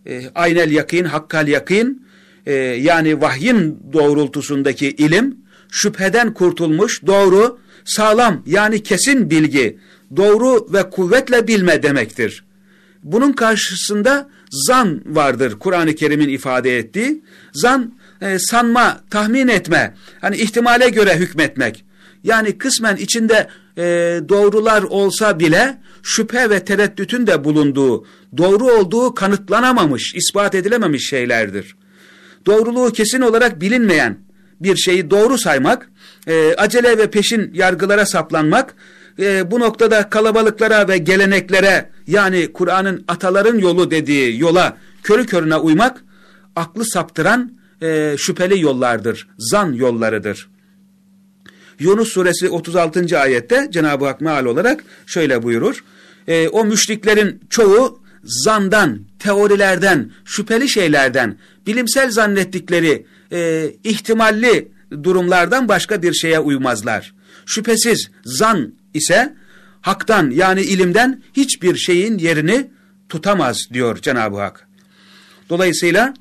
[SPEAKER 3] e, aynel yakin, hakkal yakin, e, yani vahyin doğrultusundaki ilim, şüpheden kurtulmuş, doğru, sağlam yani kesin bilgi, doğru ve kuvvetle bilme demektir. Bunun karşısında zan vardır Kur'an-ı Kerim'in ifade ettiği. Zan e, sanma, tahmin etme, hani ihtimale göre hükmetmek. Yani kısmen içinde e, doğrular olsa bile şüphe ve tereddütün de bulunduğu, doğru olduğu kanıtlanamamış, ispat edilememiş şeylerdir. Doğruluğu kesin olarak bilinmeyen bir şeyi doğru saymak, e, acele ve peşin yargılara saplanmak, e, bu noktada kalabalıklara ve geleneklere yani Kur'an'ın ataların yolu dediği yola körü körüne uymak, aklı saptıran e, şüpheli yollardır, zan yollarıdır. Yunus suresi 36. ayette Cenab-ı Hak meal olarak şöyle buyurur. E, o müşriklerin çoğu zandan, teorilerden, şüpheli şeylerden, bilimsel zannettikleri e, ihtimalli durumlardan başka bir şeye uymazlar. Şüphesiz zan ise haktan yani ilimden hiçbir şeyin yerini tutamaz diyor Cenab-ı Hak. Dolayısıyla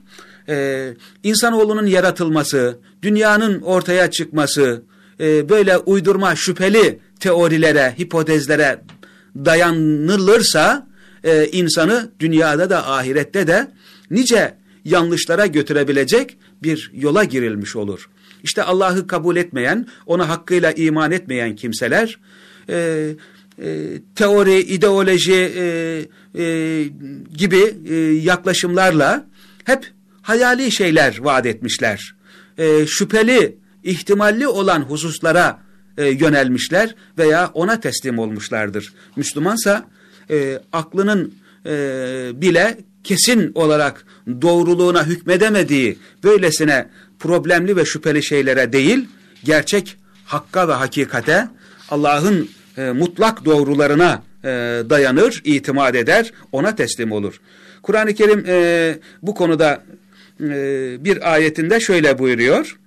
[SPEAKER 3] e, insanoğlunun yaratılması, dünyanın ortaya çıkması, e, böyle uydurma şüpheli teorilere, hipotezlere dayanılırsa e, insanı dünyada da ahirette de nice yanlışlara götürebilecek bir yola girilmiş olur. İşte Allah'ı kabul etmeyen, ona hakkıyla iman etmeyen kimseler e, e, teori, ideoloji e, e, gibi e, yaklaşımlarla hep hayali şeyler vaat etmişler. E, şüpheli, ihtimalli olan hususlara e, yönelmişler veya ona teslim olmuşlardır. Müslümansa e, aklının e, bile kesin olarak doğruluğuna hükmedemediği böylesine problemli ve şüpheli şeylere değil, gerçek hakka ve hakikate, Allah'ın e, mutlak doğrularına e, dayanır, itimat eder, ona teslim olur. Kur'an-ı Kerim e, bu konuda e, bir ayetinde şöyle buyuruyor.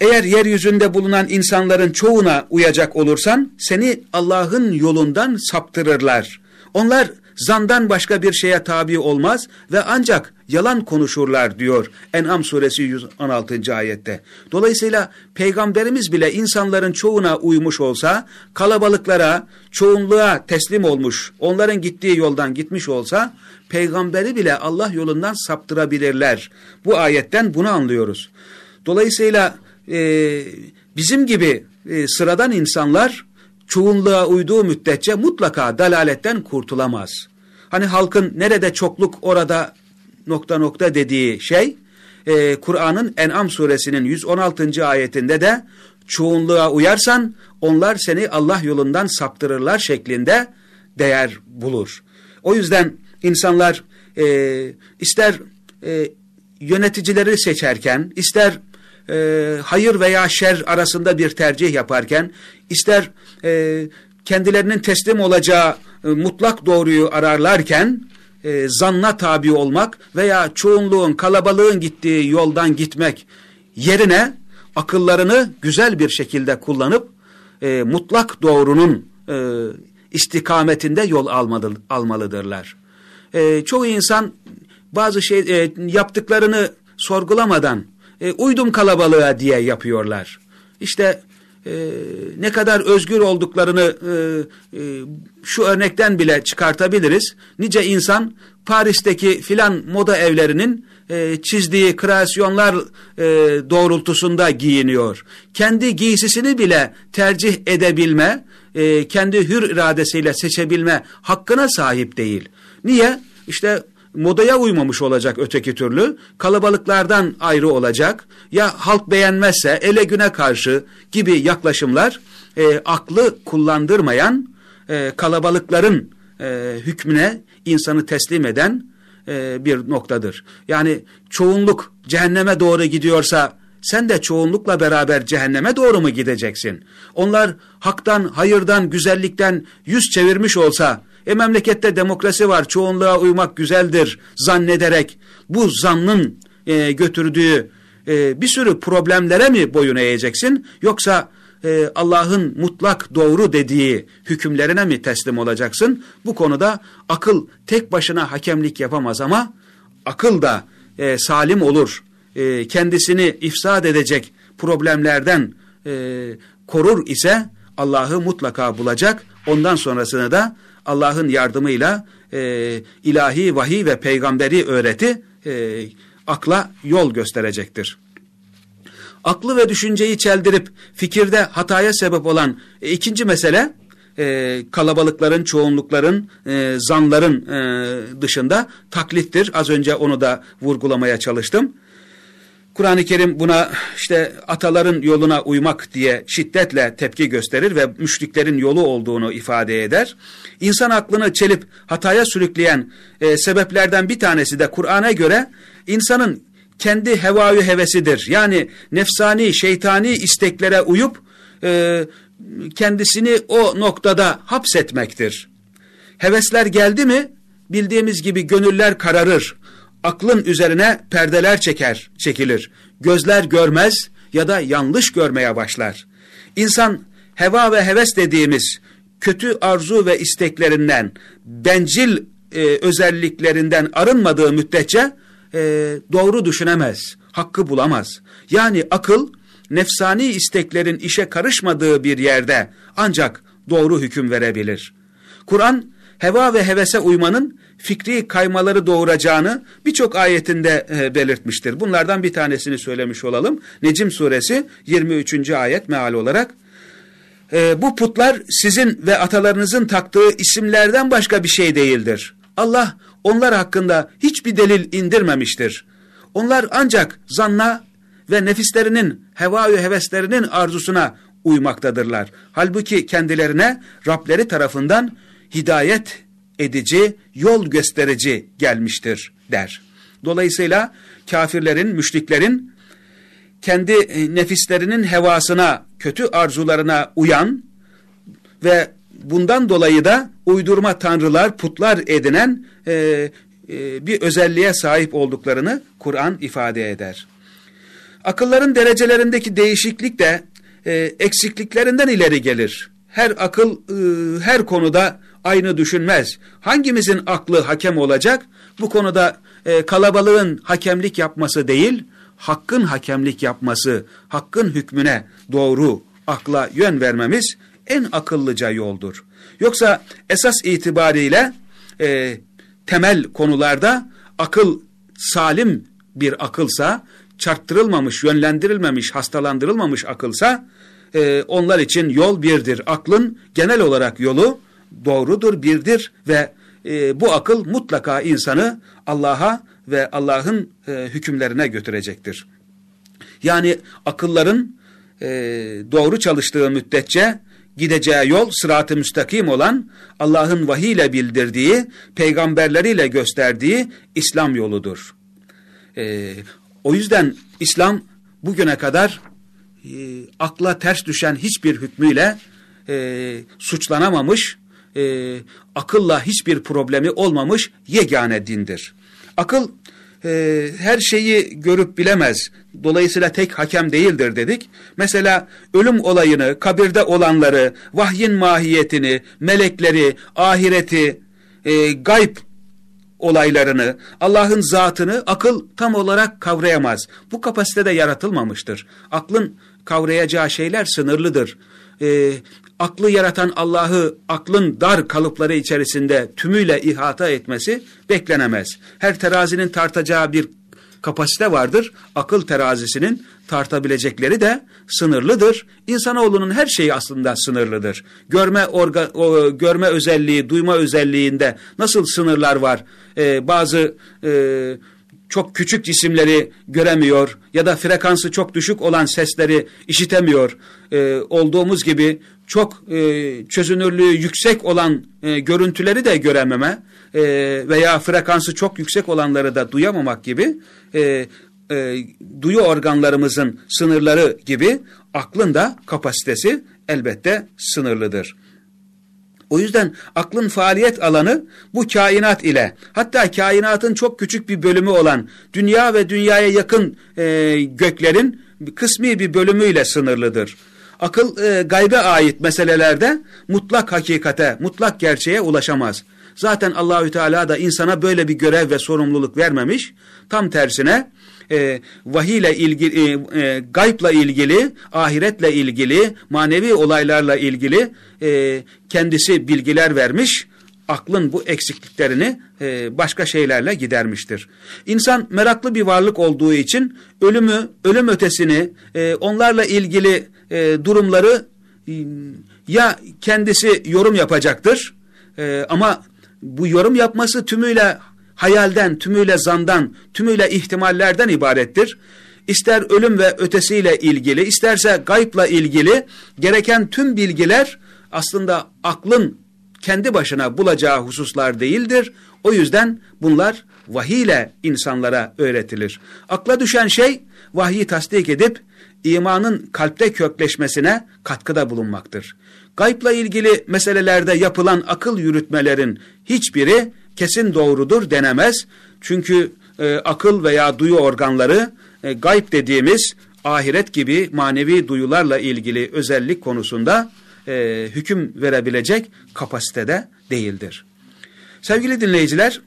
[SPEAKER 3] Eğer yeryüzünde bulunan insanların çoğuna uyacak olursan seni Allah'ın yolundan saptırırlar. Onlar zandan başka bir şeye tabi olmaz ve ancak yalan konuşurlar diyor En'am suresi 116. ayette. Dolayısıyla peygamberimiz bile insanların çoğuna uymuş olsa, kalabalıklara, çoğunluğa teslim olmuş, onların gittiği yoldan gitmiş olsa, peygamberi bile Allah yolundan saptırabilirler. Bu ayetten bunu anlıyoruz. Dolayısıyla e, bizim gibi e, sıradan insanlar çoğunluğa uyduğu müddetçe mutlaka dalaletten kurtulamaz. Hani halkın nerede çokluk orada nokta nokta dediği şey, e, Kur'an'ın En'am suresinin 116. ayetinde de çoğunluğa uyarsan onlar seni Allah yolundan saptırırlar şeklinde değer bulur. O yüzden insanlar e, ister e, yöneticileri seçerken, ister e, hayır veya şer arasında bir tercih yaparken, ister e, kendilerinin teslim olacağı e, mutlak doğruyu ararlarken, e, zanna tabi olmak veya çoğunluğun, kalabalığın gittiği yoldan gitmek yerine akıllarını güzel bir şekilde kullanıp e, mutlak doğrunun e, istikametinde yol almalı, almalıdırlar. E, çoğu insan bazı şey e, yaptıklarını sorgulamadan e, uydum kalabalığa diye yapıyorlar. İşte e, ne kadar özgür olduklarını e, e, şu örnekten bile çıkartabiliriz. Nice insan Paris'teki filan moda evlerinin e, çizdiği kreasyonlar e, doğrultusunda giyiniyor. Kendi giysisini bile tercih edebilme, e, kendi hür iradesiyle seçebilme hakkına sahip değil. Niye? İşte modaya uymamış olacak öteki türlü, kalabalıklardan ayrı olacak, ya halk beğenmezse ele güne karşı gibi yaklaşımlar e, aklı kullandırmayan e, kalabalıkların e, hükmüne insanı teslim eden e, bir noktadır. Yani çoğunluk cehenneme doğru gidiyorsa sen de çoğunlukla beraber cehenneme doğru mu gideceksin? Onlar haktan, hayırdan, güzellikten yüz çevirmiş olsa e memlekette demokrasi var, çoğunluğa uymak güzeldir zannederek bu zannın e, götürdüğü e, bir sürü problemlere mi boyun eğeceksin? Yoksa e, Allah'ın mutlak doğru dediği hükümlerine mi teslim olacaksın? Bu konuda akıl tek başına hakemlik yapamaz ama akıl da e, salim olur. E, kendisini ifsad edecek problemlerden e, korur ise Allah'ı mutlaka bulacak. Ondan sonrasını da Allah'ın yardımıyla e, ilahi vahiy ve peygamberi öğreti e, akla yol gösterecektir. Aklı ve düşünceyi çeldirip fikirde hataya sebep olan e, ikinci mesele e, kalabalıkların, çoğunlukların, e, zanların e, dışında taklittir. Az önce onu da vurgulamaya çalıştım. Kur'an-ı Kerim buna işte ataların yoluna uymak diye şiddetle tepki gösterir ve müşriklerin yolu olduğunu ifade eder. İnsan aklını çelip hataya sürükleyen e, sebeplerden bir tanesi de Kur'an'a göre insanın kendi hevayı hevesidir. Yani nefsani, şeytani isteklere uyup e, kendisini o noktada hapsetmektir. Hevesler geldi mi bildiğimiz gibi gönüller kararır aklın üzerine perdeler çeker, çekilir. Gözler görmez ya da yanlış görmeye başlar. İnsan heva ve heves dediğimiz kötü arzu ve isteklerinden, bencil e, özelliklerinden arınmadığı müddetçe e, doğru düşünemez, hakkı bulamaz. Yani akıl nefsani isteklerin işe karışmadığı bir yerde ancak doğru hüküm verebilir. Kur'an heva ve hevese uymanın fikri kaymaları doğuracağını birçok ayetinde e, belirtmiştir. Bunlardan bir tanesini söylemiş olalım. Necim suresi 23. ayet meal olarak. E, bu putlar sizin ve atalarınızın taktığı isimlerden başka bir şey değildir. Allah onlar hakkında hiçbir delil indirmemiştir. Onlar ancak zanna ve nefislerinin, heva ve heveslerinin arzusuna uymaktadırlar. Halbuki kendilerine Rableri tarafından hidayet edici, yol gösterici gelmiştir der. Dolayısıyla kafirlerin, müşriklerin kendi e, nefislerinin hevasına, kötü arzularına uyan ve bundan dolayı da uydurma tanrılar, putlar edinen e, e, bir özelliğe sahip olduklarını Kur'an ifade eder. Akılların derecelerindeki değişiklik de e, eksikliklerinden ileri gelir. Her akıl e, her konuda aynı düşünmez. Hangimizin aklı hakem olacak? Bu konuda e, kalabalığın hakemlik yapması değil, hakkın hakemlik yapması, hakkın hükmüne doğru akla yön vermemiz en akıllıca yoldur. Yoksa esas itibariyle e, temel konularda akıl salim bir akılsa, çarptırılmamış, yönlendirilmemiş, hastalandırılmamış akılsa, e, onlar için yol birdir. Aklın genel olarak yolu doğrudur, birdir ve e, bu akıl mutlaka insanı Allah'a ve Allah'ın e, hükümlerine götürecektir. Yani akılların e, doğru çalıştığı müddetçe gideceği yol sırat-ı müstakim olan Allah'ın vahiy ile bildirdiği, peygamberleriyle gösterdiği İslam yoludur. E, o yüzden İslam bugüne kadar e, akla ters düşen hiçbir hükmüyle e, suçlanamamış, e, akılla hiçbir problemi olmamış yegane dindir. Akıl e, her şeyi görüp bilemez. Dolayısıyla tek hakem değildir dedik. Mesela ölüm olayını, kabirde olanları, vahyin mahiyetini, melekleri, ahireti, e, gayb olaylarını, Allah'ın zatını akıl tam olarak kavrayamaz. Bu kapasitede yaratılmamıştır. Aklın kavrayacağı şeyler sınırlıdır. E, aklı yaratan Allah'ı aklın dar kalıpları içerisinde tümüyle ihata etmesi beklenemez. Her terazinin tartacağı bir kapasite vardır. Akıl terazisinin tartabilecekleri de sınırlıdır. İnsanoğlunun her şeyi aslında sınırlıdır. Görme orga, o, görme özelliği, duyma özelliğinde nasıl sınırlar var? Ee, bazı e, çok küçük cisimleri göremiyor ya da frekansı çok düşük olan sesleri işitemiyor. Ee, olduğumuz gibi çok e, çözünürlüğü yüksek olan e, görüntüleri de görememe e, veya frekansı çok yüksek olanları da duyamamak gibi e, e, duyu organlarımızın sınırları gibi aklın da kapasitesi elbette sınırlıdır. O yüzden aklın faaliyet alanı bu kainat ile hatta kainatın çok küçük bir bölümü olan dünya ve dünyaya yakın e, göklerin kısmi bir bölümüyle sınırlıdır. Akıl e, gaybe ait meselelerde mutlak hakikate, mutlak gerçeğe ulaşamaz. Zaten Allahü Teala da insana böyle bir görev ve sorumluluk vermemiş. Tam tersine e, vahiyle ilgili, e, e, gaybla ilgili, ahiretle ilgili, manevi olaylarla ilgili e, kendisi bilgiler vermiş. Aklın bu eksikliklerini e, başka şeylerle gidermiştir. İnsan meraklı bir varlık olduğu için ölümü, ölüm ötesini, e, onlarla ilgili e, durumları e, ya kendisi yorum yapacaktır e, ama bu yorum yapması tümüyle hayalden, tümüyle zandan, tümüyle ihtimallerden ibarettir. İster ölüm ve ötesiyle ilgili, isterse gaypla ilgili gereken tüm bilgiler aslında aklın kendi başına bulacağı hususlar değildir. O yüzden bunlar vahiy ile insanlara öğretilir. Akla düşen şey vahyi tasdik edip imanın kalpte kökleşmesine katkıda bulunmaktır. Gaypla ilgili meselelerde yapılan akıl yürütmelerin hiçbiri kesin doğrudur denemez. Çünkü e, akıl veya duyu organları e, gayb dediğimiz ahiret gibi manevi duyularla ilgili özellik konusunda e, hüküm verebilecek kapasitede değildir. Sevgili dinleyiciler,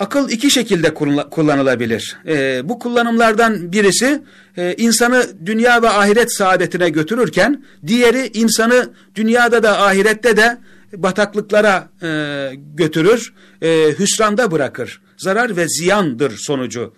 [SPEAKER 3] akıl iki şekilde kullanılabilir. E, bu kullanımlardan birisi e, insanı dünya ve ahiret saadetine götürürken, diğeri insanı dünyada da ahirette de bataklıklara e, götürür, e, hüsranda bırakır. Zarar ve ziyandır sonucu.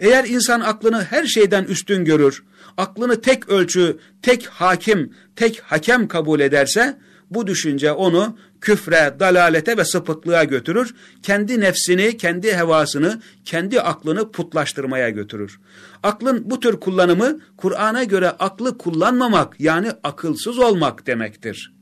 [SPEAKER 3] Eğer insan aklını her şeyden üstün görür, aklını tek ölçü, tek hakim, tek hakem kabul ederse, bu düşünce onu küfre, dalalete ve sapıklığa götürür. Kendi nefsini, kendi hevasını, kendi aklını putlaştırmaya götürür. Aklın bu tür kullanımı Kur'an'a göre aklı kullanmamak yani akılsız olmak demektir.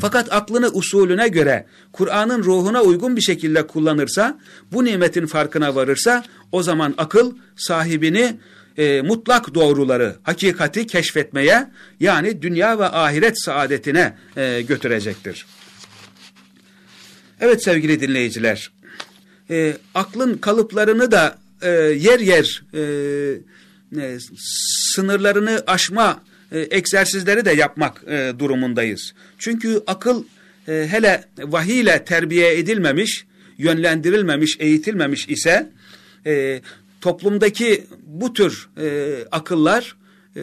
[SPEAKER 3] Fakat aklını usulüne göre, Kur'an'ın ruhuna uygun bir şekilde kullanırsa, bu nimetin farkına varırsa, o zaman akıl sahibini e, mutlak doğruları, hakikati keşfetmeye, yani dünya ve ahiret saadetine e, götürecektir. Evet sevgili dinleyiciler, e, aklın kalıplarını da e, yer yer e, e, sınırlarını aşma e, egzersizleri de yapmak e, durumundayız. Çünkü akıl e, hele vahiy terbiye edilmemiş, yönlendirilmemiş, eğitilmemiş ise e, toplumdaki bu tür e, akıllar e,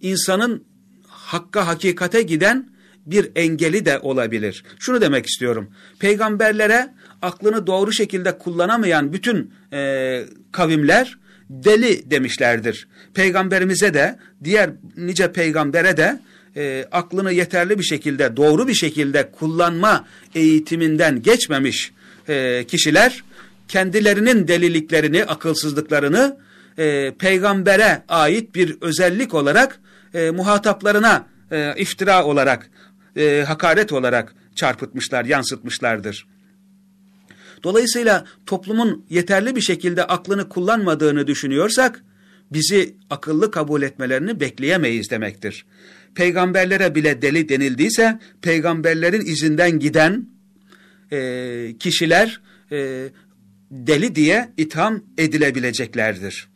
[SPEAKER 3] insanın hakka hakikate giden bir engeli de olabilir. Şunu demek istiyorum. Peygamberlere aklını doğru şekilde kullanamayan bütün e, kavimler deli demişlerdir. Peygamberimize de diğer nice peygambere de e, aklını yeterli bir şekilde doğru bir şekilde kullanma eğitiminden geçmemiş e, kişiler kendilerinin deliliklerini, akılsızlıklarını e, peygambere ait bir özellik olarak e, muhataplarına e, iftira olarak, e, hakaret olarak çarpıtmışlar, yansıtmışlardır. Dolayısıyla toplumun yeterli bir şekilde aklını kullanmadığını düşünüyorsak, bizi akıllı kabul etmelerini bekleyemeyiz demektir. Peygamberlere bile deli denildiyse, peygamberlerin izinden giden e, kişiler e, deli diye itham edilebileceklerdir.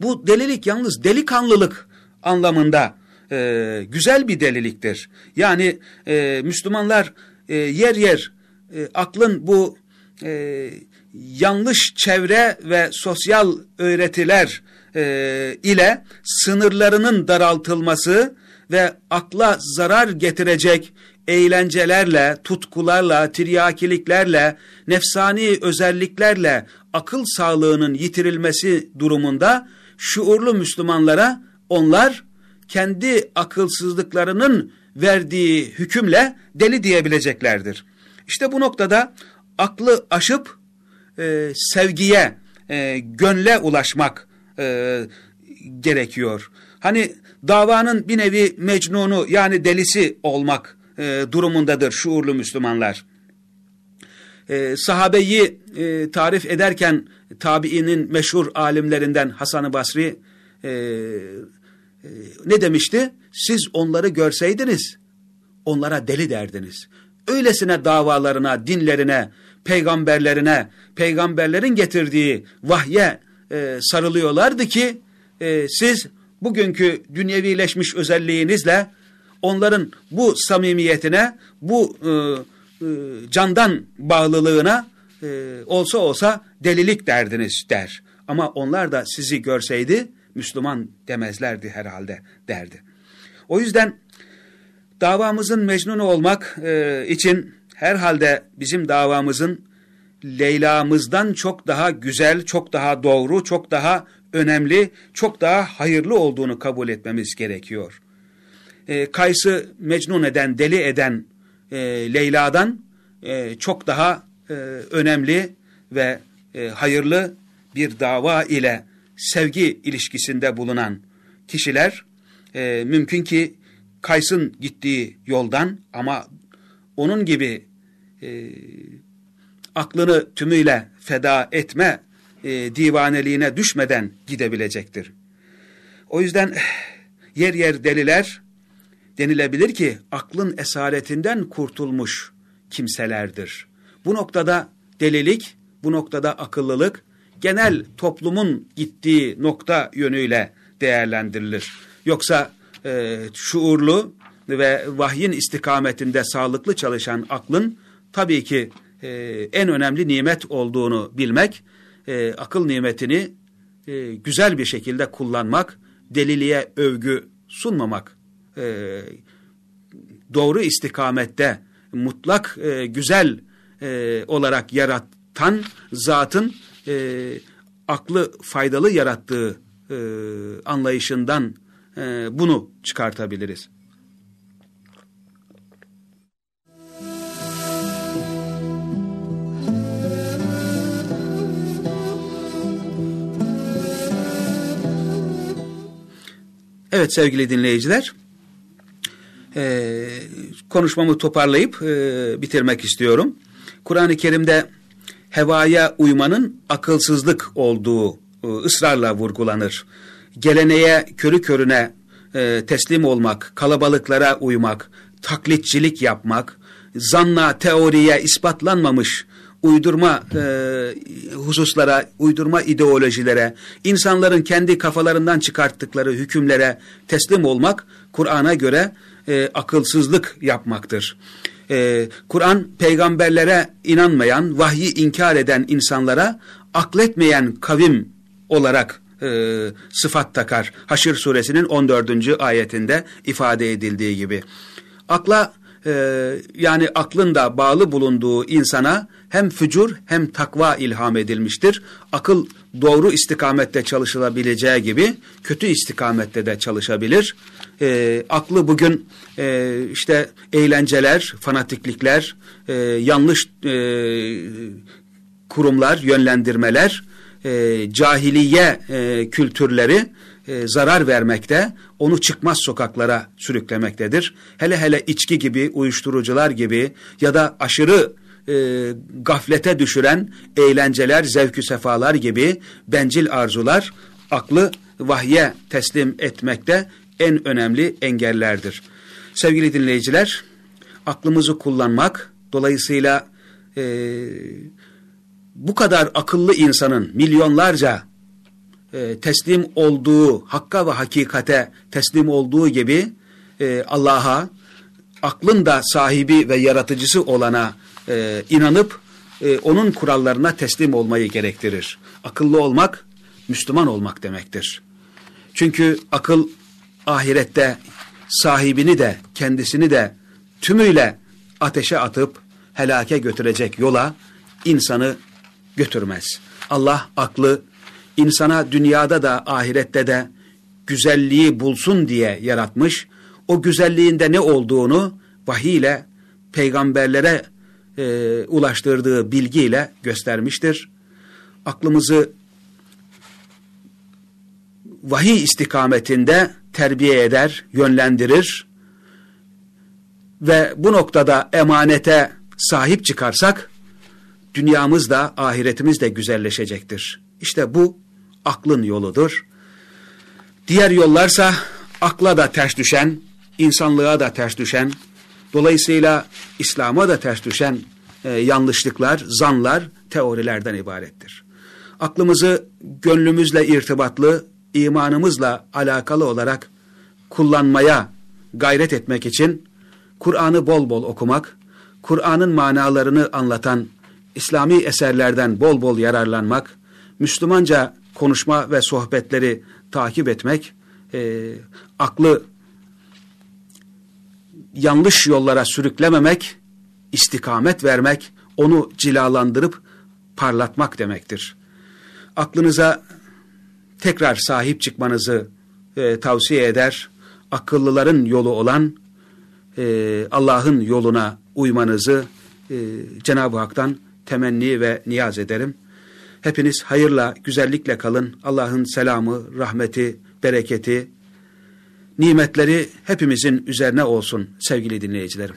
[SPEAKER 3] Bu delilik yalnız delikanlılık anlamında e, güzel bir deliliktir. Yani e, Müslümanlar e, yer yer e, aklın bu e, yanlış çevre ve sosyal öğretiler e, ile sınırlarının daraltılması ve akla zarar getirecek eğlencelerle, tutkularla, tiryakiliklerle, nefsani özelliklerle akıl sağlığının yitirilmesi durumunda şuurlu Müslümanlara onlar kendi akılsızlıklarının verdiği hükümle deli diyebileceklerdir. İşte bu noktada aklı aşıp e, sevgiye, e, gönle ulaşmak e, gerekiyor. Hani davanın bir nevi mecnunu yani delisi olmak e, durumundadır şuurlu Müslümanlar. E, sahabeyi e, tarif ederken tabiinin meşhur alimlerinden Hasan-ı Basri e, e, ne demişti? Siz onları görseydiniz onlara deli derdiniz. Öylesine davalarına, dinlerine, peygamberlerine, peygamberlerin getirdiği vahye e, sarılıyorlardı ki e, siz bugünkü dünyevileşmiş özelliğinizle onların bu samimiyetine, bu e, e, candan bağlılığına e, olsa olsa delilik derdiniz der. Ama onlar da sizi görseydi Müslüman demezlerdi herhalde derdi. O yüzden davamızın mecnunu olmak e, için herhalde bizim davamızın Leyla'mızdan çok daha güzel, çok daha doğru, çok daha önemli, çok daha hayırlı olduğunu kabul etmemiz gerekiyor. E, Kays'ı mecnun eden, deli eden e, Leyla'dan e, çok daha e, önemli ve e, hayırlı bir dava ile sevgi ilişkisinde bulunan kişiler e, mümkün ki Kays'ın gittiği yoldan ama onun gibi e, aklını tümüyle feda etme e, divaneliğine düşmeden gidebilecektir. O yüzden yer yer deliler denilebilir ki aklın esaretinden kurtulmuş kimselerdir. Bu noktada delilik, bu noktada akıllılık genel toplumun gittiği nokta yönüyle değerlendirilir. Yoksa e, şuurlu ve vahyin istikametinde sağlıklı çalışan aklın tabii ki e, en önemli nimet olduğunu bilmek, e, akıl nimetini e, güzel bir şekilde kullanmak, deliliğe övgü sunmamak, e, doğru istikamette mutlak e, güzel e, olarak yaratan zatın e, aklı faydalı yarattığı e, anlayışından e, bunu çıkartabiliriz. Evet sevgili dinleyiciler, e, konuşmamı toparlayıp e, bitirmek istiyorum. Kur'an-ı Kerim'de hevaya uymanın akılsızlık olduğu e, ısrarla vurgulanır. Geleneğe körü körüne e, teslim olmak, kalabalıklara uymak, taklitçilik yapmak, zanna, teoriye ispatlanmamış uydurma e, hususlara, uydurma ideolojilere, insanların kendi kafalarından çıkarttıkları hükümlere teslim olmak Kur'an'a göre e, akılsızlık yapmaktır. E, Kur'an peygamberlere inanmayan, vahyi inkar eden insanlara akletmeyen kavim olarak e, sıfat takar. Haşr suresinin 14. ayetinde ifade edildiği gibi. Akla e, yani aklın da bağlı bulunduğu insana hem fücur hem takva ilham edilmiştir. Akıl doğru istikamette çalışılabileceği gibi kötü istikamette de çalışabilir. E, aklı bugün e, işte eğlenceler, fanatiklikler, e, yanlış e, kurumlar, yönlendirmeler, e, cahiliye e, kültürleri e, zarar vermekte, onu çıkmaz sokaklara sürüklemektedir. Hele hele içki gibi, uyuşturucular gibi ya da aşırı e, gaflete düşüren eğlenceler, zevkü sefalar gibi bencil arzular aklı vahye teslim etmekte en önemli engellerdir. Sevgili dinleyiciler, aklımızı kullanmak, dolayısıyla e, bu kadar akıllı insanın milyonlarca e, teslim olduğu, hakka ve hakikate teslim olduğu gibi e, Allah'a, aklın da sahibi ve yaratıcısı olana e, inanıp e, onun kurallarına teslim olmayı gerektirir. Akıllı olmak, Müslüman olmak demektir. Çünkü akıl ahirette sahibini de kendisini de tümüyle ateşe atıp helake götürecek yola insanı götürmez. Allah aklı insana dünyada da ahirette de güzelliği bulsun diye yaratmış. O güzelliğinde ne olduğunu vahiy ile peygamberlere e, ulaştırdığı bilgiyle göstermiştir. Aklımızı vahiy istikametinde terbiye eder, yönlendirir ve bu noktada emanete sahip çıkarsak dünyamız da ahiretimiz de güzelleşecektir. İşte bu aklın yoludur. Diğer yollarsa akla da ters düşen, insanlığa da ters düşen, dolayısıyla İslam'a da ters düşen e, yanlışlıklar, zanlar, teorilerden ibarettir. Aklımızı gönlümüzle irtibatlı, imanımızla alakalı olarak kullanmaya gayret etmek için Kur'an'ı bol bol okumak, Kur'an'ın manalarını anlatan İslami eserlerden bol bol yararlanmak, Müslümanca konuşma ve sohbetleri takip etmek, e, aklı yanlış yollara sürüklememek, istikamet vermek, onu cilalandırıp parlatmak demektir. Aklınıza tekrar sahip çıkmanızı e, tavsiye eder, akıllıların yolu olan e, Allah'ın yoluna uymanızı e, Cenab-ı Hak'tan temenni ve niyaz ederim. Hepiniz hayırla, güzellikle kalın. Allah'ın selamı, rahmeti, bereketi, nimetleri hepimizin üzerine olsun sevgili dinleyicilerim.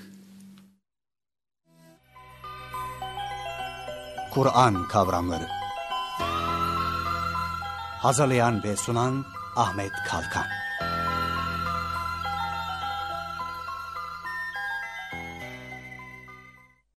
[SPEAKER 2] Kur'an kavramları Hazırlayan ve sunan Ahmet Kalkan